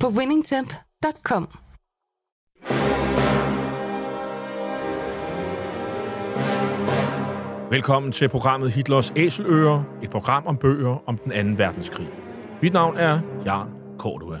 på winningtemp.com. Velkommen til programmet Hitlers Æseløer, et program om bøger om den anden verdenskrig. Mit navn er Jan Cordua.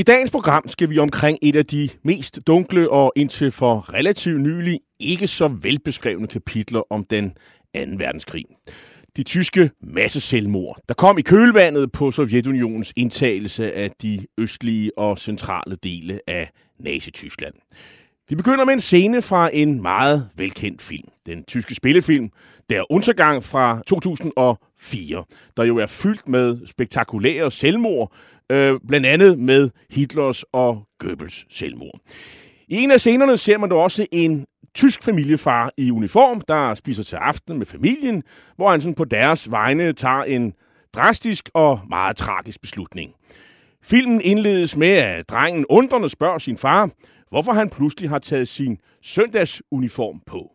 I dagens program skal vi omkring et af de mest dunkle og indtil for relativt nylig ikke så velbeskrevne kapitler om den 2. verdenskrig. De tyske masseselvmord, der kom i kølvandet på Sovjetunionens indtagelse af de østlige og centrale dele af Nazi-Tyskland. Vi begynder med en scene fra en meget velkendt film. Den tyske spillefilm Der Untergang fra 2004, der jo er fyldt med spektakulære selvmord, øh, blandt andet med Hitlers og Goebbels selvmord. I en af scenerne ser man dog også en tysk familiefar i uniform, der spiser til aften med familien, hvor han sådan på deres vegne tager en drastisk og meget tragisk beslutning. Filmen indledes med, at drengen undrende spørger sin far, hvorfor han pludselig har taget sin søndagsuniform på.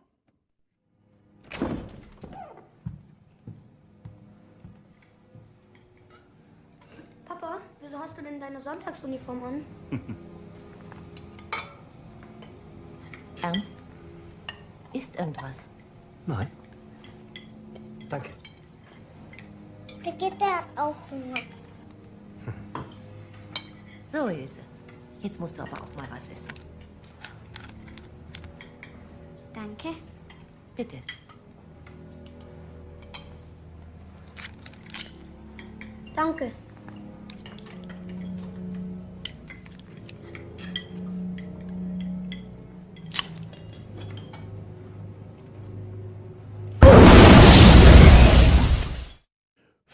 Sonntagsuniform an? Ernst? Ist irgendwas? Nein. Danke. Brigitte hat auch Hunger. So, Ilse. Jetzt musst du aber auch mal was essen. Danke. Bitte. Danke.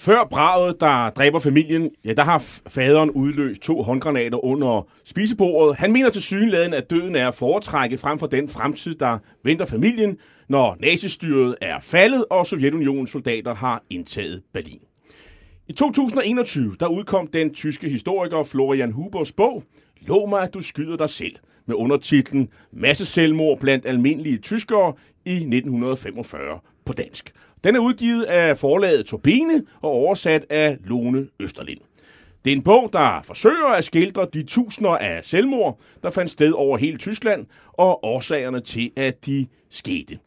Før braget, der dræber familien, ja, der har faderen udløst to håndgranater under spisebordet. Han mener til synligheden, at døden er at foretrække frem for den fremtid, der venter familien, når nazistyret er faldet, og Sovjetunionens soldater har indtaget Berlin. I 2021, der udkom den tyske historiker Florian Hubers bog, Lov mig, at du skyder dig selv, med undertitlen Masse selvmord blandt almindelige tyskere i 1945 på dansk. Den er udgivet af forlaget Turbine og oversat af Lone Østerlind. Det er en bog, der forsøger at skildre de tusinder af selvmord, der fandt sted over hele Tyskland, og årsagerne til, at de skete.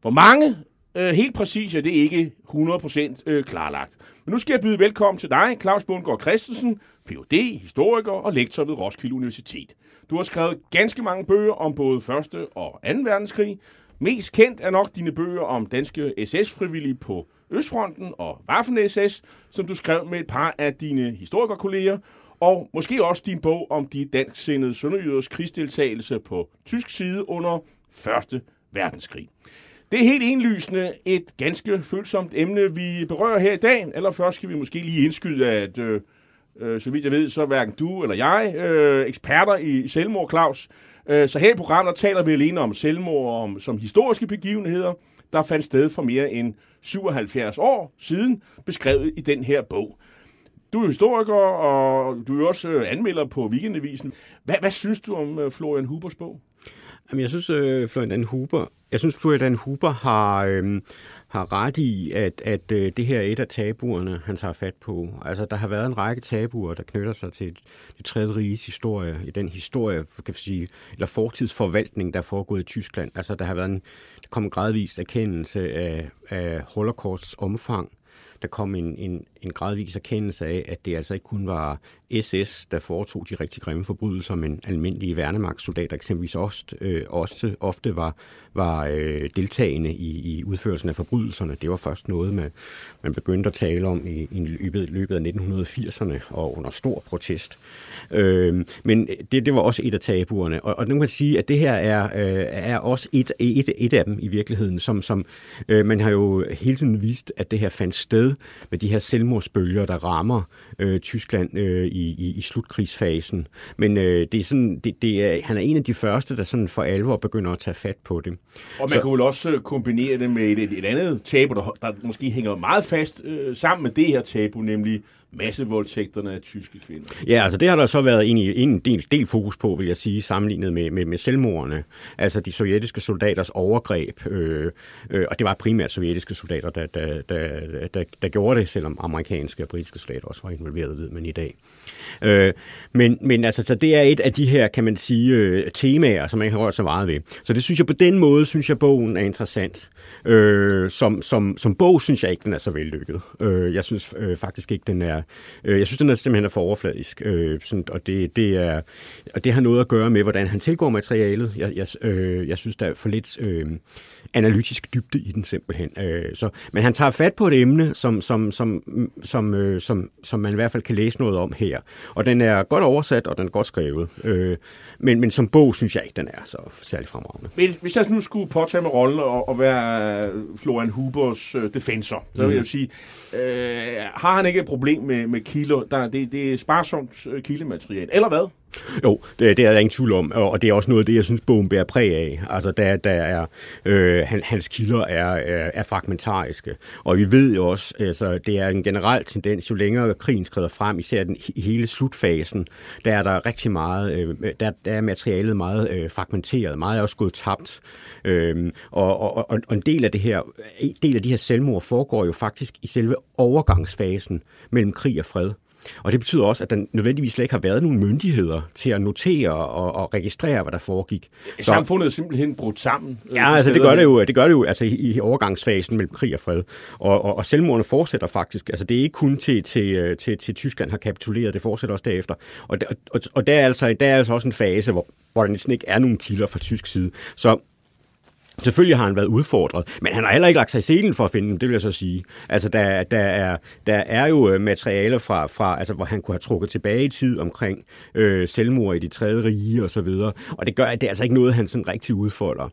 Hvor mange øh, helt præcis er det ikke 100% øh, klarlagt. Men nu skal jeg byde velkommen til dig, Claus Bundgaard Christensen, Ph.D., historiker og lektor ved Roskilde Universitet. Du har skrevet ganske mange bøger om både 1. og 2. verdenskrig, Mest kendt er nok dine bøger om danske SS-frivillige på Østfronten og Waffen-SS, som du skrev med et par af dine historikerkolleger, og måske også din bog om de dansksindede sønderjyders krigsdeltagelse på tysk side under 1. verdenskrig. Det er helt indlysende et ganske følsomt emne, vi berører her i dag. Eller først skal vi måske lige indskyde, at øh, øh, så vidt jeg ved, så er hverken du eller jeg øh, eksperter i selvmord, Claus. Øh, så her i programmet taler vi alene om selvmord om, som historiske begivenheder, der fandt sted for mere end 77 år siden, beskrevet i den her bog. Du er historiker, og du er også øh, anmelder på Weekendavisen. Hvad, hvad synes du om øh, Florian Hubers bog? Jamen, jeg synes, øh, Florian Huber, jeg synes, Florian Huber har, øh, har ret i, at, at øh, det her er et af tabuerne, han tager fat på. Altså, der har været en række tabuer, der knytter sig til det tredje riges historie, i den historie, kan vi sige, eller fortidsforvaltning, der er foregået i Tyskland. Altså, der har været en, der kom en gradvis erkendelse af, af holocausts omfang. Der kom en, en, en gradvis erkendelse af, at det altså ikke kun var SS, der foretog de rigtig grimme forbrydelser, men almindelige værnemagtssoldater eksempelvis også, øh, også ofte var, var øh, deltagende i, i udførelsen af forbrydelserne. Det var først noget, man, man begyndte at tale om i, i løbet, løbet af 1980'erne og under stor protest. Øh, men det, det var også et af tabuerne. Og, og nu kan man sige, at det her er, øh, er også et, et, et af dem i virkeligheden, som, som øh, man har jo hele tiden vist, at det her fandt sted med de her selvmordsbølger, der rammer øh, Tyskland øh, i, i, i slutkrigsfasen. Men øh, det er sådan, det, det er, han er en af de første, der sådan for alvor begynder at tage fat på det. Og man så, kan vel også kombinere det med et, et, et andet tabu, der, der måske hænger meget fast øh, sammen med det her tabu, nemlig massevoldtægterne af tyske kvinder. Ja, altså det har der så været en, en del, del fokus på, vil jeg sige, sammenlignet med, med, med selvmordene. Altså de sovjetiske soldaters overgreb, øh, øh, og det var primært sovjetiske soldater, der, der, der, der, der gjorde det, selvom amerikanske og britiske soldater også var involveret, ved man i dag. Øh, men, men altså, så det er et af de her, kan man sige, øh, temaer, som man har rørt så meget ved. Så det synes jeg på den måde, synes jeg, bogen er interessant. Øh, som, som, som bog synes jeg ikke, den er så vellykket. Øh, jeg synes øh, faktisk ikke, den er... Øh, jeg synes, den er simpelthen er for overfladisk. Øh, sådan, og, det, det er, og det har noget at gøre med, hvordan han tilgår materialet. Jeg, jeg, øh, jeg synes, der er for lidt øh, analytisk dybde i den simpelthen. Øh, så, men han tager fat på et emne, som, som, som, som, øh, som, som man i hvert fald kan læse noget om her. Og den er godt oversat, og den er godt skrevet. Øh, men, men som bog synes jeg ikke, den er så særlig fremragende. Men hvis jeg nu skulle påtage med rollen og, og være Florian Hubers øh, defensor, så vil mm. jeg sige, øh, har han ikke et problem med, med kilo. Der, det, det er sparsomt øh, kildemateriale, eller hvad? Jo, det, det er der ingen tvivl om, og det er også noget af det, jeg synes, bogen bærer præg af. Altså, der, der er, øh, hans kilder er, er, er fragmentariske, og vi ved jo også, altså, det er en generel tendens, jo længere krigen skrider frem, især den, i hele slutfasen, der er der rigtig meget, øh, der, der er materialet meget øh, fragmenteret, meget er også gået tabt, øh, og, og, og, og en del af det her, en del af de her selvmord foregår jo faktisk i selve overgangsfasen mellem krig og fred. Og det betyder også, at der nødvendigvis slet ikke har været nogen myndigheder til at notere og, og registrere, hvad der foregik. Så, Samfundet er simpelthen brudt sammen. Ja, altså det gør det jo, det gør det jo altså, i, i overgangsfasen mellem krig og fred. Og, og, og selvmordene fortsætter faktisk. Altså det er ikke kun til, til, til, til Tyskland har kapituleret, det fortsætter også derefter. Og, og, og der, er altså, der er altså også en fase, hvor, hvor der næsten ikke er nogen kilder fra tysk side. Så Selvfølgelig har han været udfordret, men han har heller ikke lagt sig i scenen for at finde dem, det vil jeg så sige. Altså, der, der, er, der er jo øh, materialer fra, fra altså, hvor han kunne have trukket tilbage i tid omkring øh, selvmord i de tredje rige og så videre. Og det gør, at det er altså ikke noget, han sådan rigtig udfolder.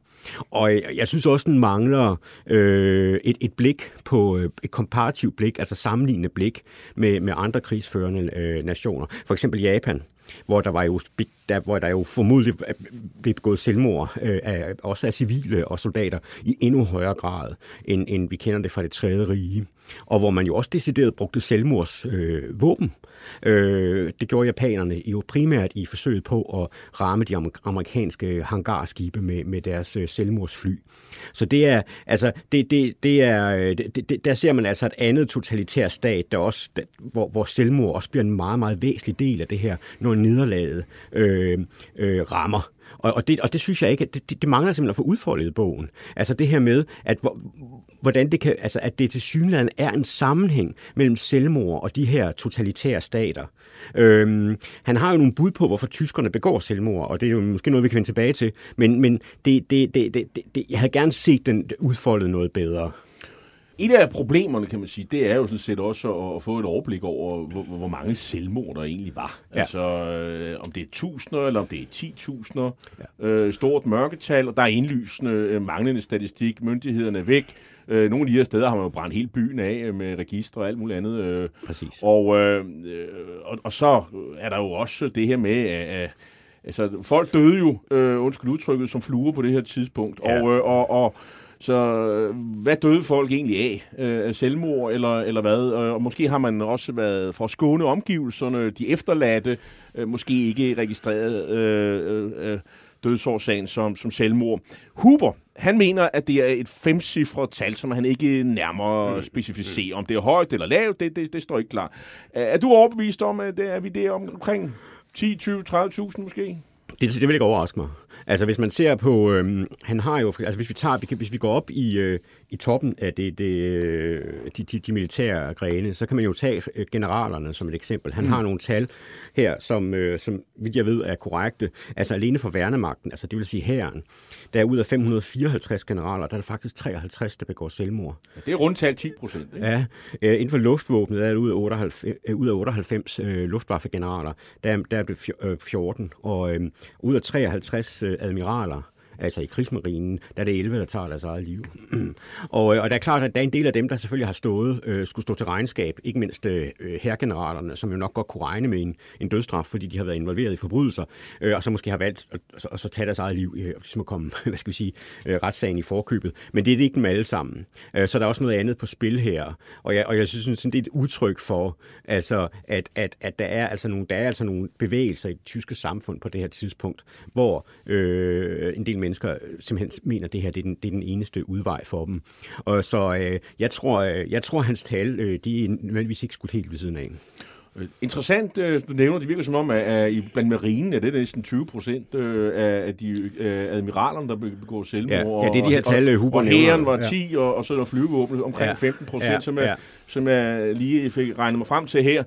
Og jeg, jeg synes også, den mangler øh, et, et blik på, øh, et komparativt blik, altså sammenlignende blik med, med andre krigsførende øh, nationer. For eksempel Japan hvor der var jo der, hvor der jo formodentlig øh, blev begået selvmord, øh, af, også af civile og soldater, i endnu højere grad, end, end vi kender det fra det tredje rige. Og hvor man jo også decideret brugte selvmordsvåben. Øh, øh, det gjorde japanerne jo primært i forsøget på at ramme de amerikanske hangarskibe med, med deres øh, selvmordsfly. Så det er, altså, det, det, det er, øh, det, det, der ser man altså et andet totalitær stat, der også, der, hvor, hvor selvmord også bliver en meget, meget væsentlig del af det her, når nederlaget øh, øh, rammer. Og, og, det, og det synes jeg ikke, det, det, mangler simpelthen at få udfoldet i bogen. Altså det her med, at hvordan det kan, altså at det til synligheden er en sammenhæng mellem selvmord og de her totalitære stater. Øhm, han har jo nogle bud på, hvorfor tyskerne begår selvmord, og det er jo måske noget, vi kan vende tilbage til, men, men det, det, det, det, det, jeg havde gerne set den udfoldet noget bedre. Et af problemerne, kan man sige, det er jo sådan set også at, få et overblik over, hvor, hvor mange selvmord der egentlig var. Ja. Altså, øh, om det er tusinder, eller om det er 10.000. Ja. Øh, stort mørketal, og der er indlysende øh, manglende statistik. Myndighederne er væk. Øh, nogle af de her steder har man jo brændt hele byen af øh, med registre og alt muligt andet. Øh, Præcis. Og, øh, og, og så er der jo også det her med, at altså, folk døde jo, øh, undskyld udtrykket, som fluer på det her tidspunkt. Ja. Og, øh, og, og så øh, hvad døde folk egentlig af? Øh, selvmord eller, eller hvad? Og måske har man også været for at skåne omgivelserne, de efterladte, øh, måske ikke registreret. Øh, øh, dødsårsagen som, som selvmord. Huber, han mener, at det er et femcifret tal, som han ikke nærmere specificerer. Om det er højt eller lavt, det, det, det står ikke klar. Er, er du overbevist om, at det, er vi der omkring 10, 20, 30.000 måske? Det, det vil ikke overraske mig. Altså hvis man ser på, øhm, han har jo, altså hvis vi tager, hvis vi går op i, øh, i toppen af det, det, øh, de, de, de militære grene, så kan man jo tage øh, generalerne som et eksempel. Han mm. har nogle tal her, som, øh, som vidt jeg ved er korrekte. Altså alene for værnemagten, altså det vil sige hæren, der er ud af 554 generaler, der er der faktisk 53, der begår selvmord. Ja, det er rundt tal 10 procent. Ja, inden for luftvåbnet, der er det ud af 98, øh, ud af 98 øh, luftwaffegeneraler, der, er- der er det fj- øh, 14, og øh, ud af 53 øh, admiraler, altså i krigsmarinen, der er det 11, der tager deres eget liv. og, øh, og der er klart, at der er en del af dem, der selvfølgelig har stået, øh, skulle stå til regnskab, ikke mindst øh, øh herregeneralerne, som jo nok godt kunne regne med en, en dødsstraf, fordi de har været involveret i forbrydelser, øh, og så måske har valgt at, at, at så tage deres eget liv, øh, ligesom at komme, hvad skal vi sige, øh, retssagen i forkøbet. Men det er det ikke dem alle sammen. Øh, så der er også noget andet på spil her, og jeg, og jeg synes, sådan, det er et udtryk for, altså, at, at, at der, er altså nogle, der er altså nogle bevægelser i det tyske samfund på det her tidspunkt, hvor øh, en del mennesker simpelthen mener, at det her det er, den, det er den eneste udvej for dem. Og så øh, jeg, tror, øh, jeg tror, hans tal, øh, de er nødvendigvis ikke skudt helt ved siden af. Interessant, øh, du nævner, det virker som om, at, i blandt marinen er det næsten 20 procent øh, af de øh, admiralerne, der begår selvmord. Ja, ja, det er de her tal, øh, Huber og hæren var Ja. 10, og, og så er der flyvevåbnet omkring Ja. 15 procent, Ja, som, er, ja. som jeg lige fik regnet mig frem til her.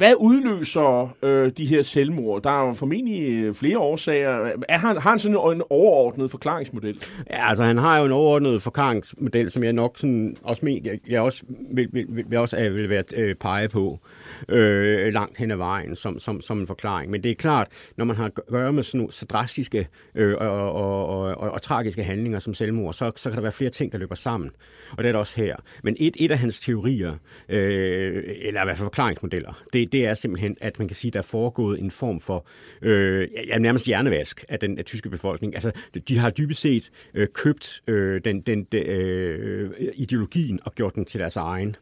Hvad udløser øh, de her selvmord? Der er jo formentlig øh, flere årsager. Er han, har han sådan en overordnet forklaringsmodel? Ja, altså han har jo en overordnet forklaringsmodel, som jeg nok sådan også men, jeg, jeg også vil, vil, vil, vil også øh, vil være øh, pege på øh, langt hen ad vejen som, som, som en forklaring. Men det er klart, når man har at gøre med sådan nogle så drastiske øh, og, og, og, og, og, og tragiske handlinger som selvmord, så, så kan der være flere ting, der løber sammen. Og det er der også her. Men et, et af hans teorier, øh, eller i hvert fald forklaringsmodeller, det, det er simpelthen, at man kan sige, at der er foregået en form for øh, ja, nærmest hjernevask af den af tyske befolkning. Altså, de har dybest set øh, købt øh, den, den, de, øh, ideologien og gjort den til deres egen.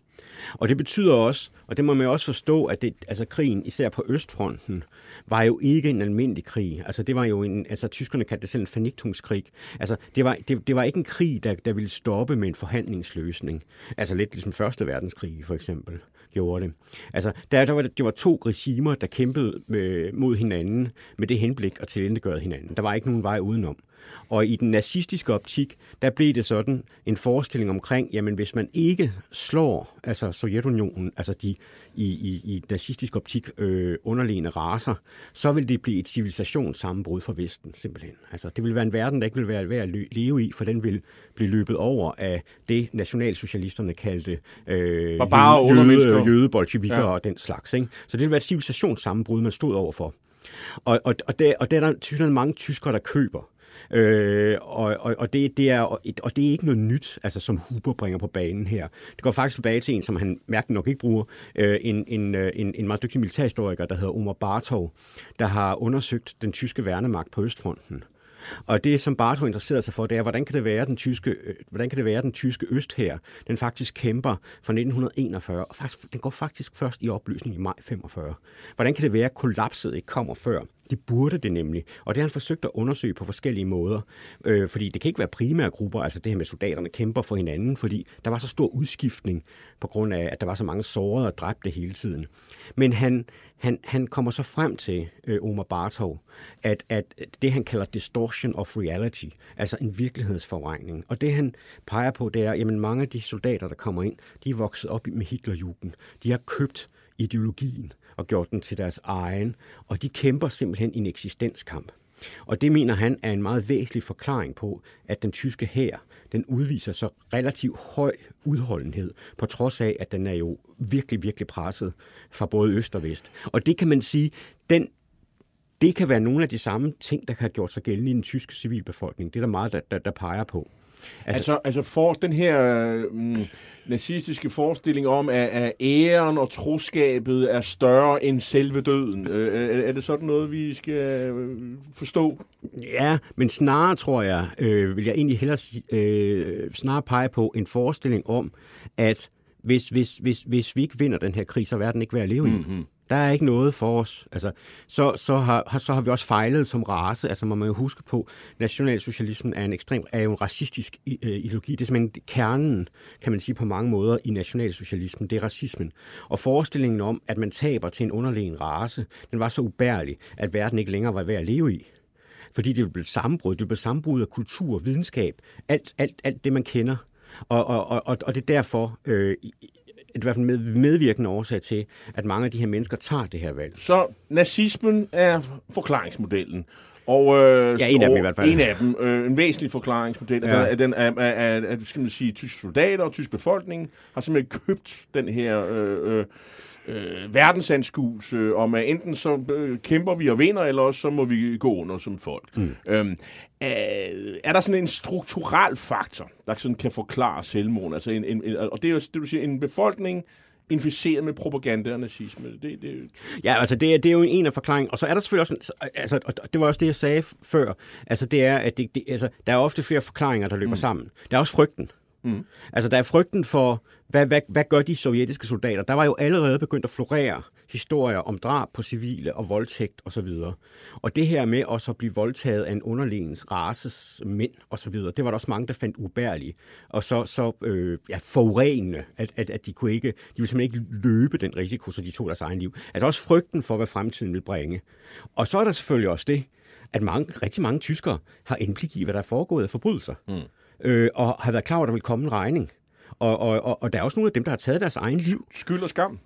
Og det betyder også, og det må man jo også forstå, at det, altså krigen, især på Østfronten, var jo ikke en almindelig krig. Altså det var jo en, altså tyskerne kaldte det selv en fornichtungskrig. Altså det var, det, det var ikke en krig, der, der ville stoppe med en forhandlingsløsning. Altså lidt ligesom Første Verdenskrig for eksempel gjorde det. Altså der, der var det, var to regimer, der kæmpede med, mod hinanden med det henblik at tilindegøre hinanden. Der var ikke nogen vej udenom. Og i den nazistiske optik, der blev det sådan en forestilling omkring, jamen hvis man ikke slår altså Sovjetunionen, altså de i, i, i nazistisk optik øh, underliggende raser, så vil det blive et civilisationssammenbrud for Vesten, simpelthen. Altså det vil være en verden, der ikke vil være værd at leve i, for den vil blive løbet over af det, nationalsocialisterne kaldte øh, undermennesker. jøde, jødebolsjevikker Ja. ja. og den slags. Ikke? Så det vil være et civilisationssammenbrud, man stod overfor. Og, og, og, der, og der er der tyskerne mange tyskere, der køber. Øh, og, og, og, det, det er, og det er ikke noget nyt, altså, som Huber bringer på banen her. Det går faktisk tilbage til en, som han mærkeligt nok ikke bruger, øh, en, en, øh, en, en meget dygtig militærhistoriker, der hedder Omar Bartov, der har undersøgt den tyske værnemagt på Østfronten. Og det, som Bartov interesserer sig for, det er, hvordan kan det være, den tyske, øh, hvordan kan det være, den tyske øst her, den faktisk kæmper fra 1941, og faktisk, den går faktisk først i opløsning i maj 45. Hvordan kan det være, at kollapset ikke kommer før? De burde det nemlig, og det har han forsøgt at undersøge på forskellige måder, øh, fordi det kan ikke være primære grupper, altså det her med soldaterne kæmper for hinanden, fordi der var så stor udskiftning på grund af, at der var så mange sårede og dræbte hele tiden. Men han, han, han kommer så frem til, øh, Omar Bartow, at, at det han kalder distortion of reality, altså en virkelighedsforvrængning. Og det han peger på, det er, at mange af de soldater, der kommer ind, de er vokset op med Hitlerjugend. De har købt ideologien og gjort den til deres egen, og de kæmper simpelthen i en eksistenskamp. Og det mener han er en meget væsentlig forklaring på, at den tyske hær, den udviser så relativt høj udholdenhed, på trods af, at den er jo virkelig, virkelig presset fra både øst og vest. Og det kan man sige, den det kan være nogle af de samme ting, der kan have gjort sig gældende i den tyske civilbefolkning. Det er der meget, der, der, der peger på. Altså, altså, altså for den her mm, nazistiske forestilling om, at, at æren og troskabet er større end selve døden. Øh, er, er det sådan noget, vi skal øh, forstå? Ja, men snarere tror jeg, øh, vil jeg egentlig hellere øh, snarere pege på en forestilling om, at hvis, hvis, hvis, hvis vi ikke vinder den her krig, så er verden ikke værd at leve i. Mm-hmm. Der er ikke noget for os. Altså, så, så, har, så har vi også fejlet som race. Altså, man må jo huske på, nationalsocialismen er en ekstrem, er jo en racistisk øh, ideologi. Det er simpelthen kernen, kan man sige på mange måder, i nationalsocialismen. Det er racismen. Og forestillingen om, at man taber til en underlegen race, den var så ubærlig, at verden ikke længere var værd at leve i fordi det blev sammenbrud. Det blev sammenbrud af kultur, videnskab, alt, alt, alt det, man kender. Og, og, og, og det er derfor, øh, i hvert fald med, medvirkende årsag til, at mange af de her mennesker tager det her valg. Så nazismen er forklaringsmodellen. Og, øh, ja, en af dem i hvert fald. En af dem. Øh, en væsentlig forklaringsmodel. Ja. At den er, er, er, er, skal man sige, tyske soldater og tysk befolkning har simpelthen købt den her øh, øh, øh, verdensanskuelse om, at enten så øh, kæmper vi og vinder, eller også så må vi gå under som folk. Mm. Øhm, er, er der sådan en strukturel faktor, der sådan kan forklare selvmord? Altså en, en, en, og det er jo det, du siger, en befolkning, inficeret med propaganda og nazisme. Det, det... Ja, altså det, det er jo en af forklaringerne. Og så er der selvfølgelig også, altså, og det var også det, jeg sagde før, altså det er, at det, det, altså, der er ofte flere forklaringer, der løber mm. sammen. Der er også frygten. Mm. Altså, der er frygten for, hvad, hvad, hvad gør de sovjetiske soldater? Der var jo allerede begyndt at florere historier om drab på civile og voldtægt osv. Og, og det her med også at blive voldtaget af en underlegens races mænd osv., det var der også mange, der fandt ubærlige. Og så, så øh, ja, forurenende, at, at, at de kunne ikke, de ville simpelthen ikke løbe den risiko, så de tog deres egen liv. Altså også frygten for, hvad fremtiden vil bringe. Og så er der selvfølgelig også det, at mange, rigtig mange tyskere har indblik i, hvad der er foregået af forbrydelser. Mm øh, og har været klar over, at der vil komme en regning. Og, og, og, og der er også nogle af dem, der har taget deres egen liv. Skyld og skam.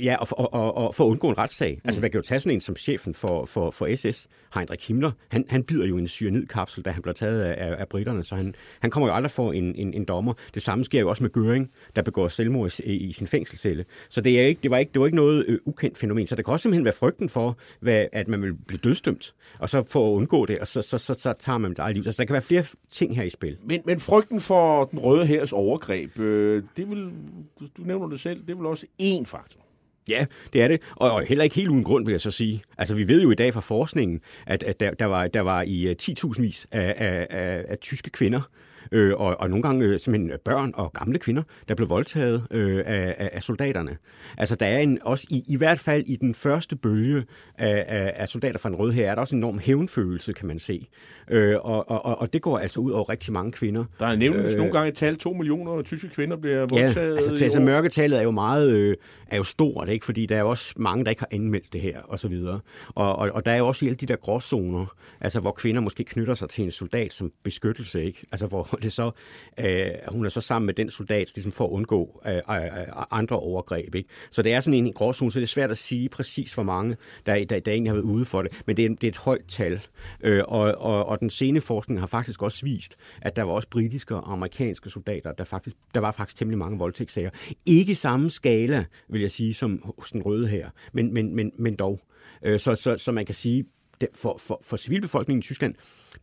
Ja, og, og, og, og for at undgå en retssag. Mm. Altså, man kan jo tage sådan en som chefen for, for, for SS, Heinrich Himmler. Han, han bider jo en cyanidkapsel, da han bliver taget af, af, britterne, så han, han kommer jo aldrig for en, en, en dommer. Det samme sker jo også med Göring, der begår selvmord i, i sin fængselscelle. Så det, er ikke, det, var ikke, det var ikke noget øh, ukendt fænomen. Så det kan også simpelthen være frygten for, hvad, at man vil blive dødstømt, og så for at undgå det, og så, så, så, så tager man det eget liv. Så der kan være flere ting her i spil. Men, men frygten for den røde hærs overgreb, øh, det vil, du, du nævner det selv, det vil også én faktor. Ja, det er det. Og, og heller ikke helt uden grund, vil jeg så sige. Altså, vi ved jo i dag fra forskningen, at, at der, der, var, der var i øh, 10.000 vis af, af, af, af tyske kvinder, øh, og, og nogle gange øh, simpelthen børn og gamle kvinder, der blev voldtaget øh, af, af soldaterne. Altså der er en, også i, i hvert fald i den første bølge af, af, af soldater fra den røde her, er der også en enorm hævnfølelse, kan man se. Øh, og, og, og det går altså ud over rigtig mange kvinder. Der er nævnt øh, nogle gange et tal, to millioner tyske kvinder bliver voldtaget. Ja, altså, altså mørketallet er jo meget øh, er jo stort, ikke? fordi der er også mange, der ikke har anmeldt det her, og så videre. Og, og, og der er jo også alle de der gråzoner, altså hvor kvinder måske knytter sig til en soldat som beskyttelse, ikke? Altså hvor det så, øh, hun er så sammen med den soldat, ligesom for at undgå øh, øh, øh, andre overgreb. Ikke? Så det er sådan en gråzone, så det er svært at sige præcis, hvor mange, der, der, der egentlig har været ude for det. Men det er, det er et højt tal. Øh, og, og, og den sene forskning har faktisk også vist, at der var også britiske og amerikanske soldater, der, faktisk, der var faktisk temmelig mange voldtægtssager. Ikke samme skala, vil jeg sige, som hos den røde her, men, men, men, men dog. Øh, så, så, så man kan sige, for, for, for civilbefolkningen i Tyskland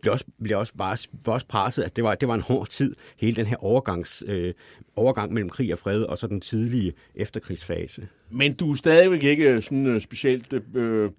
blev også, blev også, var, var også presset, at det var, det var en hård tid, hele den her overgangs, øh, overgang mellem krig og fred, og så den tidlige efterkrigsfase. Men du er stadigvæk ikke sådan øh, specielt øh,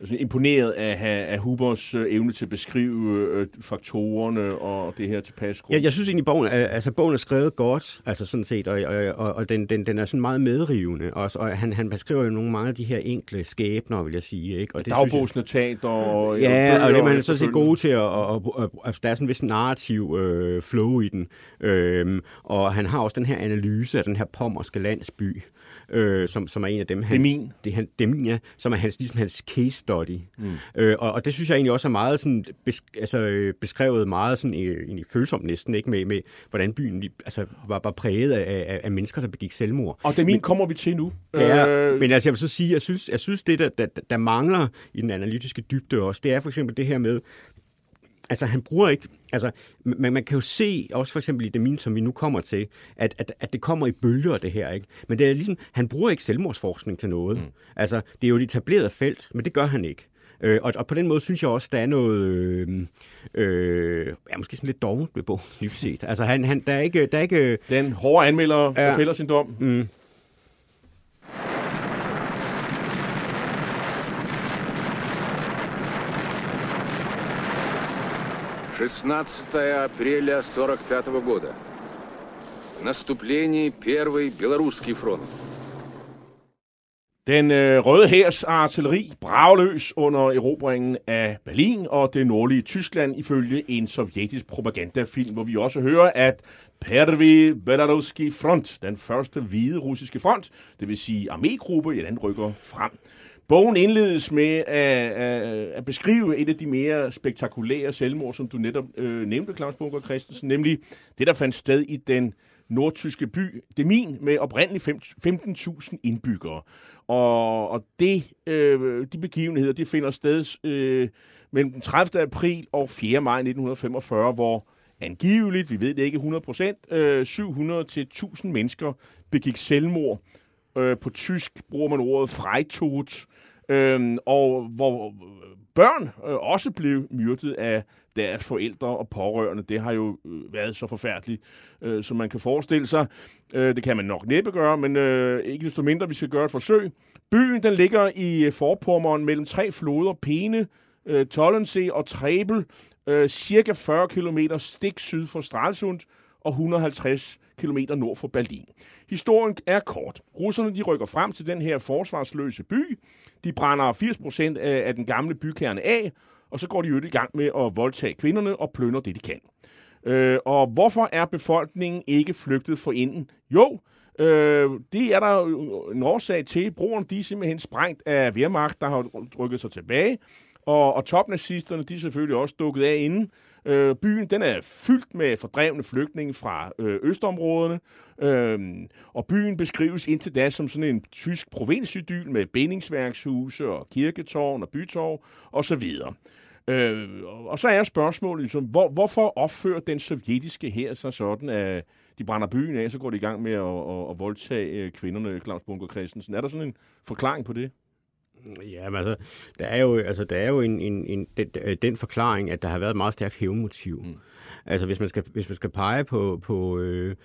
altså, imponeret af, af Hubers øh, evne til at beskrive øh, faktorerne og det her tilpas. Ja, jeg synes egentlig, bogen altså, bogen er skrevet godt, altså sådan set, og, og, og, og den, den, den er sådan meget medrivende. Også, og han, han beskriver jo nogle mange af de her enkle skæbner, vil jeg sige. Ikke? Og det Dagbogsnotat og... Ja, og, og det man er så set gode til, at, og, og, og, der er sådan en vis narrativ øh, flow i den. Øhm, og han har også den her analyse af den her pommerske landsby, øh, som, som er en af dem. Han, Demin. Det, han, Demin, ja, som er hans, ligesom hans case study. Mm. Øh, og, og det synes jeg egentlig også er meget sådan, besk, altså, øh, beskrevet meget sådan, egentlig følsomt næsten, ikke med, med hvordan byen altså, var, var præget af, af, af mennesker, der begik selvmord. Og Demin men, kommer vi til nu. Ja, øh... men altså, jeg vil så sige, jeg synes, jeg synes det, der, der, der mangler i den analytiske dybde også, det er for eksempel det her med, altså han bruger ikke, altså man, man kan jo se, også for eksempel i det min, som vi nu kommer til, at, at, at det kommer i bølger det her, ikke? Men det er ligesom, han bruger ikke selvmordsforskning til noget. Mm. Altså, det er jo et etableret felt, men det gør han ikke. Øh, og, og på den måde synes jeg også, der er noget, øh, øh, ja, måske sådan lidt dovent ved bogen, set. Altså, han, han, der er ikke... Der er ikke Den hårde anmelder, der ja, fælder sin dom. Mm. 16 апреля 45 года. Наступление Первый Белорусский фронт. Den øh, røde hærs artilleri bragløs under erobringen af Berlin og det nordlige Tyskland ifølge en sovjetisk propagandafilm, hvor vi også hører, at Pervi Belaruski Front, den første hvide russiske front, det vil sige armégruppe, ja, den rykker frem. Bogen indledes med at, at, at beskrive et af de mere spektakulære selvmord, som du netop øh, nævnte, Claus Bunker Christensen, nemlig det, der fandt sted i den nordtyske by Demin med oprindeligt 15.000 indbyggere. Og, og det, øh, de begivenheder, de finder sted øh, mellem den 30. april og 4. maj 1945, hvor angiveligt, vi ved det ikke 100%, øh, 700 til 1000 mennesker begik selvmord. Øh, på tysk bruger man ordet Freitod, øh, og hvor børn øh, også blev myrdet af deres forældre og pårørende. Det har jo øh, været så forfærdeligt, øh, som man kan forestille sig. Øh, det kan man nok næppe gøre, men øh, ikke desto mindre, vi skal gøre et forsøg. Byen den ligger i øh, Forpommeren mellem tre floder, Pene, øh, Tollensee og Trebel, øh, cirka 40 km stik syd for Stralsund og 150 km nord for Berlin. Historien er kort. Russerne de rykker frem til den her forsvarsløse by. De brænder 80 procent af, af den gamle bykerne af, og så går de jo i gang med at voldtage kvinderne og plønder det, de kan. Øh, og hvorfor er befolkningen ikke flygtet for inden? Jo, øh, det er der en årsag til. Broerne de er simpelthen sprængt af Wehrmacht, der har rykket sig tilbage. Og, og topnazisterne, de er selvfølgelig også dukket af inden. Øh, byen den er fyldt med fordrevne flygtninge fra øh, østområderne, øh, og byen beskrives indtil da som sådan en tysk provinsidyl med bindingsværkshuse og kirketårn og bytorv osv. Øh, og så er spørgsmålet, ligesom, hvor, hvorfor opfører den sovjetiske her sig sådan, at de brænder byen af, så går de i gang med at, at, at voldtage øh, kvinderne, Claus Bunker Christensen. Er der sådan en forklaring på det? Ja, men altså, der er jo, altså, der er jo en, en, en, den, den forklaring, at der har været et meget stærkt hævnmotiv. Mm. Altså, hvis man skal, hvis man skal pege på, på øh,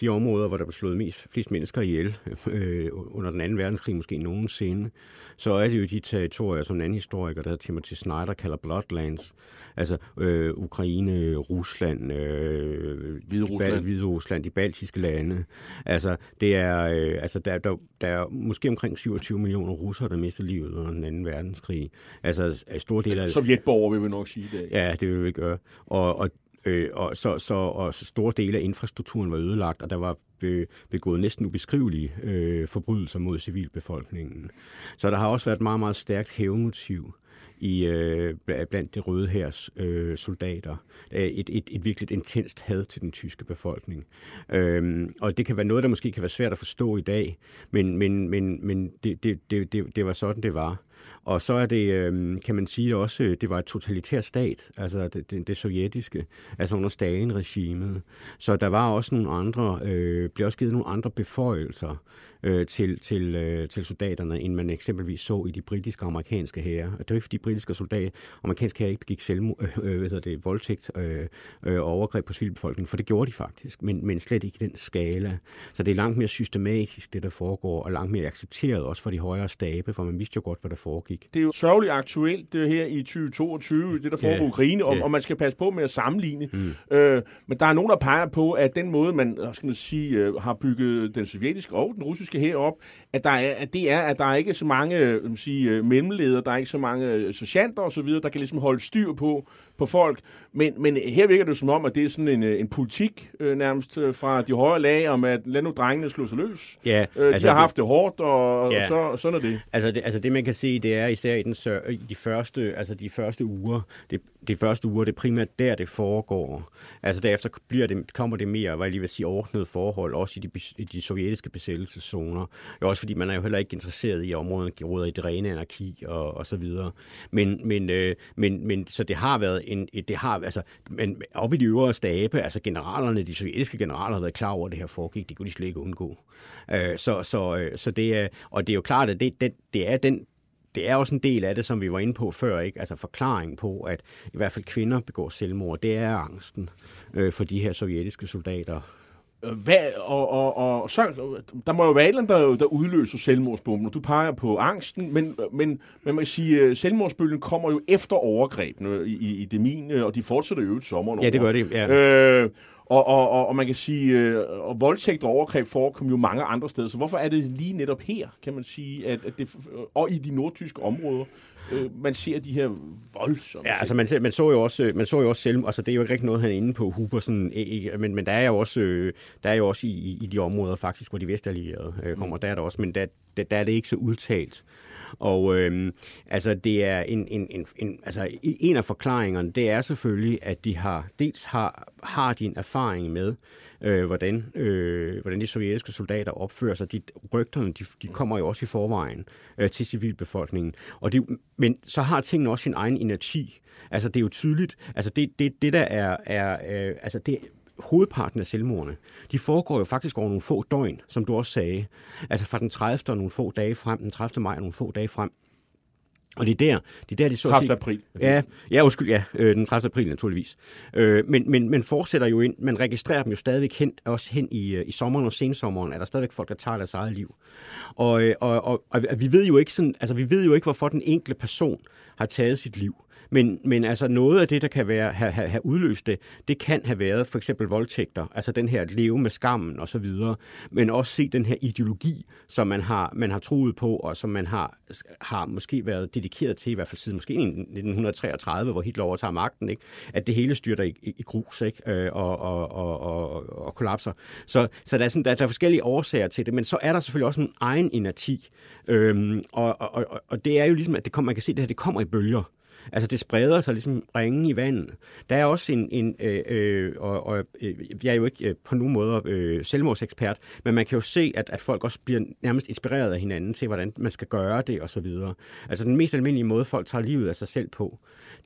de områder, hvor der blev slået mest, flest mennesker ihjel øh, under den anden verdenskrig, måske nogensinde, så er det jo de territorier, som en anden historiker, der hedder Timothy Snyder, kalder Bloodlands. Altså øh, Ukraine, Rusland, øh, Hvide Rusland. Hvide Rusland, de baltiske lande. Altså, det er, øh, altså der, der, der er måske omkring 27 millioner russere, der mister livet under den anden verdenskrig. Altså, store dele af... Sovjetborgere vil vi nok sige det. Ja, det vil vi gøre. Og, og Øh, og, så, så, og store dele af infrastrukturen var ødelagt, og der var be, begået næsten ubeskrivelige øh, forbrydelser mod civilbefolkningen. Så der har også været et meget, meget stærkt hævnmotiv i øh, blandt det røde hærs øh, soldater. Øh, et, et, et virkelig intenst had til den tyske befolkning. Øhm, og det kan være noget, der måske kan være svært at forstå i dag, men, men, men, men det, det, det, det, det var sådan, det var. Og så er det, øh, kan man sige også, øh, det var et totalitært stat, altså det, det, det sovjetiske, altså under Stalin-regimet. Så der var også nogle andre, øh, blev også givet nogle andre beføjelser øh, til, til, øh, til soldaterne, end man eksempelvis så i de britiske og amerikanske hære. Det var ikke fordi britiske soldater, amerikanske herrer ikke begik selvmord, øh, øh, hvad det, voldtægt øh, øh, og overgreb på civilbefolkningen, for det gjorde de faktisk, men, men slet ikke i den skala. Så det er langt mere systematisk, det der foregår, og langt mere accepteret også for de højere stabe, for man vidste jo godt, hvad der foregik. Det er jo sørgeligt aktuelt, det her i 2022, det der foregår i yeah. Ukraine, og, Ja. og man skal passe på med at sammenligne. Mm. Øh, men der er nogen, der peger på, at den måde, man skal man sige, øh, har bygget den sovjetiske og den russiske her op, at, der er, at det er, at der er ikke så mange man sige, øh, mellemledere, der er ikke så mange øh, sergeanter osv., der kan ligesom holde styr på, på folk. Men, men her virker det som om, at det er sådan en, øh, en politik øh, nærmest øh, fra de højere lag, om at lad nu drengene slå sig løs. Ja, Øh, de altså har haft det hårdt, og, Ja. og så, sådan er det. Altså det, altså det man kan se, det er især i den sør, i de første, altså de første uger, det, de første uger, det er primært der, det foregår. Altså derefter bliver det, kommer det mere, hvad jeg lige vil sige, ordnede forhold, også i de, i de sovjetiske besættelseszoner. Det er også fordi, man er jo heller ikke interesseret i, at områderne råder i det rene anarki og, og så videre. Men, men, øh, men, men, så det har været en, et, det har, altså, men op i de øvre stabe, altså generalerne, de sovjetiske generaler har været klar over, at det her foregik, det kunne de slet ikke undgå. Øh, så, så, øh, så det er, og det er jo klart, at det, det, det er den det er også en del af det, som vi var inde på før, ikke? Altså forklaring på, at i hvert fald kvinder begår selvmord, det er angsten øh, for de her sovjetiske soldater. Øh, Hvad, og, og, og så, der må jo være et eller andet, der, der udløser selvmordsbomben. Du peger på angsten, men, men, men man kan sige, at selvmordsbølgen kommer jo efter overgrebene i, i, det mine, og de fortsætter jo i sommeren Ja, det gør det, ja. Øh, Og, og, og, og man kan sige, øh, og voldtægt og overgreb forekommer jo mange andre steder. Så hvorfor er det lige netop her, kan man sige, at, at det, og i de nordtyske områder, øh, man ser de her voldsomme Ja, altså man, ser- man så jo også, øh, man så jo også selv, altså det er jo ikke rigtig noget, han er inde på, Huber, sådan, eh, ikke, men, men der er jo også, øh, der er jo også i, i- de områder faktisk, hvor de vestallierede øh, kommer, mm. der er der også, men der, der, der er det ikke så udtalt. Og øhm, altså det er en, en, en, en, altså en af forklaringerne, det er selvfølgelig, at de har, dels har, har de en erfaring med, øh, hvordan, øh, hvordan de sovjetiske soldater opfører sig. De, rygterne, de, de kommer jo også i forvejen øh, til civilbefolkningen. Og det, men så har tingene også sin egen inerti. Altså det er jo tydeligt, altså det, det, det der er, er øh, altså det, hovedparten af selvmordene, de foregår jo faktisk over nogle få døgn, som du også sagde. Altså fra den 30. og nogle få dage frem, den 30. maj og nogle få dage frem. Og det er der, det er der, de så at 30. sige- april. Ja, ja, undskyld, ja, øh, den 30. april naturligvis. Øh, men, men, men fortsætter jo ind, man registrerer dem jo stadigvæk hen, også hen i, øh, i sommeren og sensommeren, er der stadigvæk folk, der tager deres eget liv. Og, øh, og, og, og vi ved jo ikke sådan, altså vi ved jo ikke, hvorfor den enkelte person har taget sit liv. Men, men altså noget af det, der kan være, have, have, have udløst det, det kan have været for eksempel voldtægter, altså den her at leve med skammen og så videre, men også se den her ideologi, som man har, man har troet på, og som man har, har måske været dedikeret til, i hvert fald siden måske 1933, hvor Hitler overtager magten, ikke? at det hele styrter i, i, i grus ikke? Og, og, og, og, og kollapser. Så, så der, er sådan, der, der er forskellige årsager til det, men så er der selvfølgelig også en egen inerti, øhm, og, og, og, og det er jo ligesom, at det kommer, man kan se, at det her det kommer i bølger. Altså det spreder sig ligesom ringe i vandet. Der er også en, en øh, øh, og, og øh, jeg er jo ikke øh, på nogen måde øh, selvmordsekspert, men man kan jo se, at, at folk også bliver nærmest inspireret af hinanden til, hvordan man skal gøre det og så videre. Altså den mest almindelige måde, folk tager livet af sig selv på,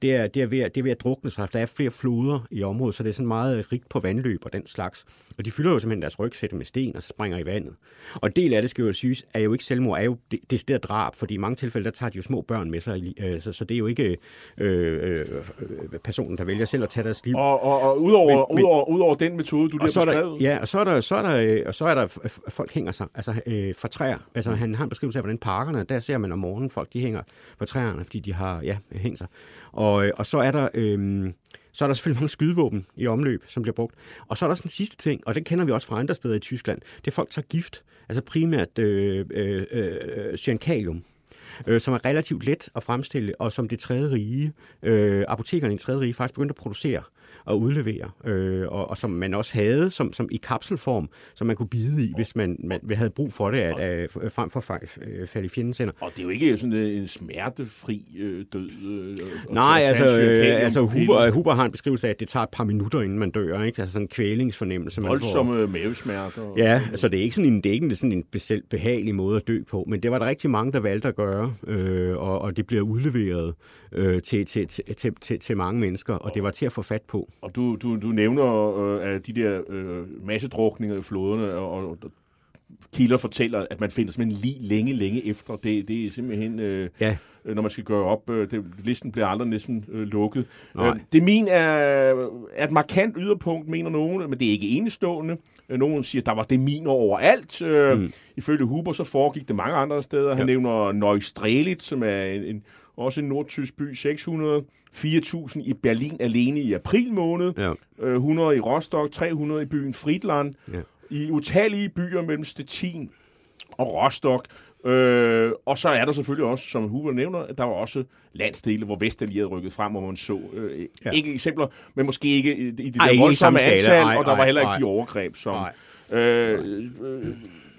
det er, det er, ved, at, det er ved at drukne sig. Der er flere floder i området, så det er sådan meget rigt på vandløb og den slags. Og de fylder jo simpelthen deres rygsække med sten og så springer i vandet. Og en del af det, skal jo siges, er jo ikke selvmord, er jo det, det der drab, fordi i mange tilfælde, der tager de jo små børn med sig. Øh, så, så det er jo ikke øh, øh, øh, personen, der vælger selv at tage deres liv. Og, og, og udover, Men- men- udover, udover den metode, du lige har er der, beskrevet, ja, og så er der, så er der, øh, og så er der folk hænger sig altså, øh, fra træer. Altså, han har en beskrivelse af, hvordan parkerne, der ser man om morgenen, folk de hænger på træerne, fordi de har ja, hængt sig. Og, øh, og så er der... Øh, så er der selvfølgelig mange skydevåben i omløb, som bliver brugt. Og så er der også den sidste ting, og det kender vi også fra andre steder i Tyskland. Det er folk, der tager gift. Altså primært øh, øh, øh, cyankalium øh, som er relativt let at fremstille, og som det tredje rige, øh, apotekerne i det tredje rige faktisk begyndte at producere og udlevere, øh, og, og som man også havde som, som i kapselform, som man kunne bide i, hvis man, man havde brug for det, at, at, frem for at fa- falde i fjendens hænder. og det er jo ikke sådan øh, en smertefri øh, død. Øh, at Nej, altså, øh, altså. Huber, Huber har en beskrivelse af, at det tager et par minutter, inden man dør, ikke? Altså sådan en kvælingsfornemmelse. Man får. Voldsomme mavesmerter. Ja, altså det er ikke sådan en, det er ikke sådan en behagelig måde at dø på, men det var der rigtig mange, der valgte at gøre, øh, og, og det bliver udleveret øh, til, til, til, til, til, til mange mennesker, og det var til at få fat på. Og du, du, du nævner øh, at de der øh, massedrukninger i floderne, og, og kilder fortæller, at man finder simpelthen lige længe, længe efter. Det, det er simpelthen, øh, Ja. øh, når man skal gøre op, øh, det, listen bliver aldrig næsten øh, lukket. Øh, det min er, er et markant yderpunkt, mener nogen, men det er ikke enestående. Øh, Nogen siger, at der var det min overalt. Øh, mm. Ifølge Huber, så foregik det mange andre steder. Han Ja. nævner Neustrelitz, som er en, en, også en nordtysk by, 600. 4.000 i Berlin alene i april måned. Ja. Øh, 100 i Rostock, 300 i byen Friedland. Ja. I utallige byer mellem Stettin og Rostock. Øh, og så er der selvfølgelig også, som Huber nævner, at der var også landsdele, hvor Vestallierede rykkede frem, hvor man så øh, ja. Ikke eksempler, men måske ikke i, Ej, der i voldsomme antal, Ej, og der var ej, heller ikke ej. de overgreb, som... Nej. Øh, øh,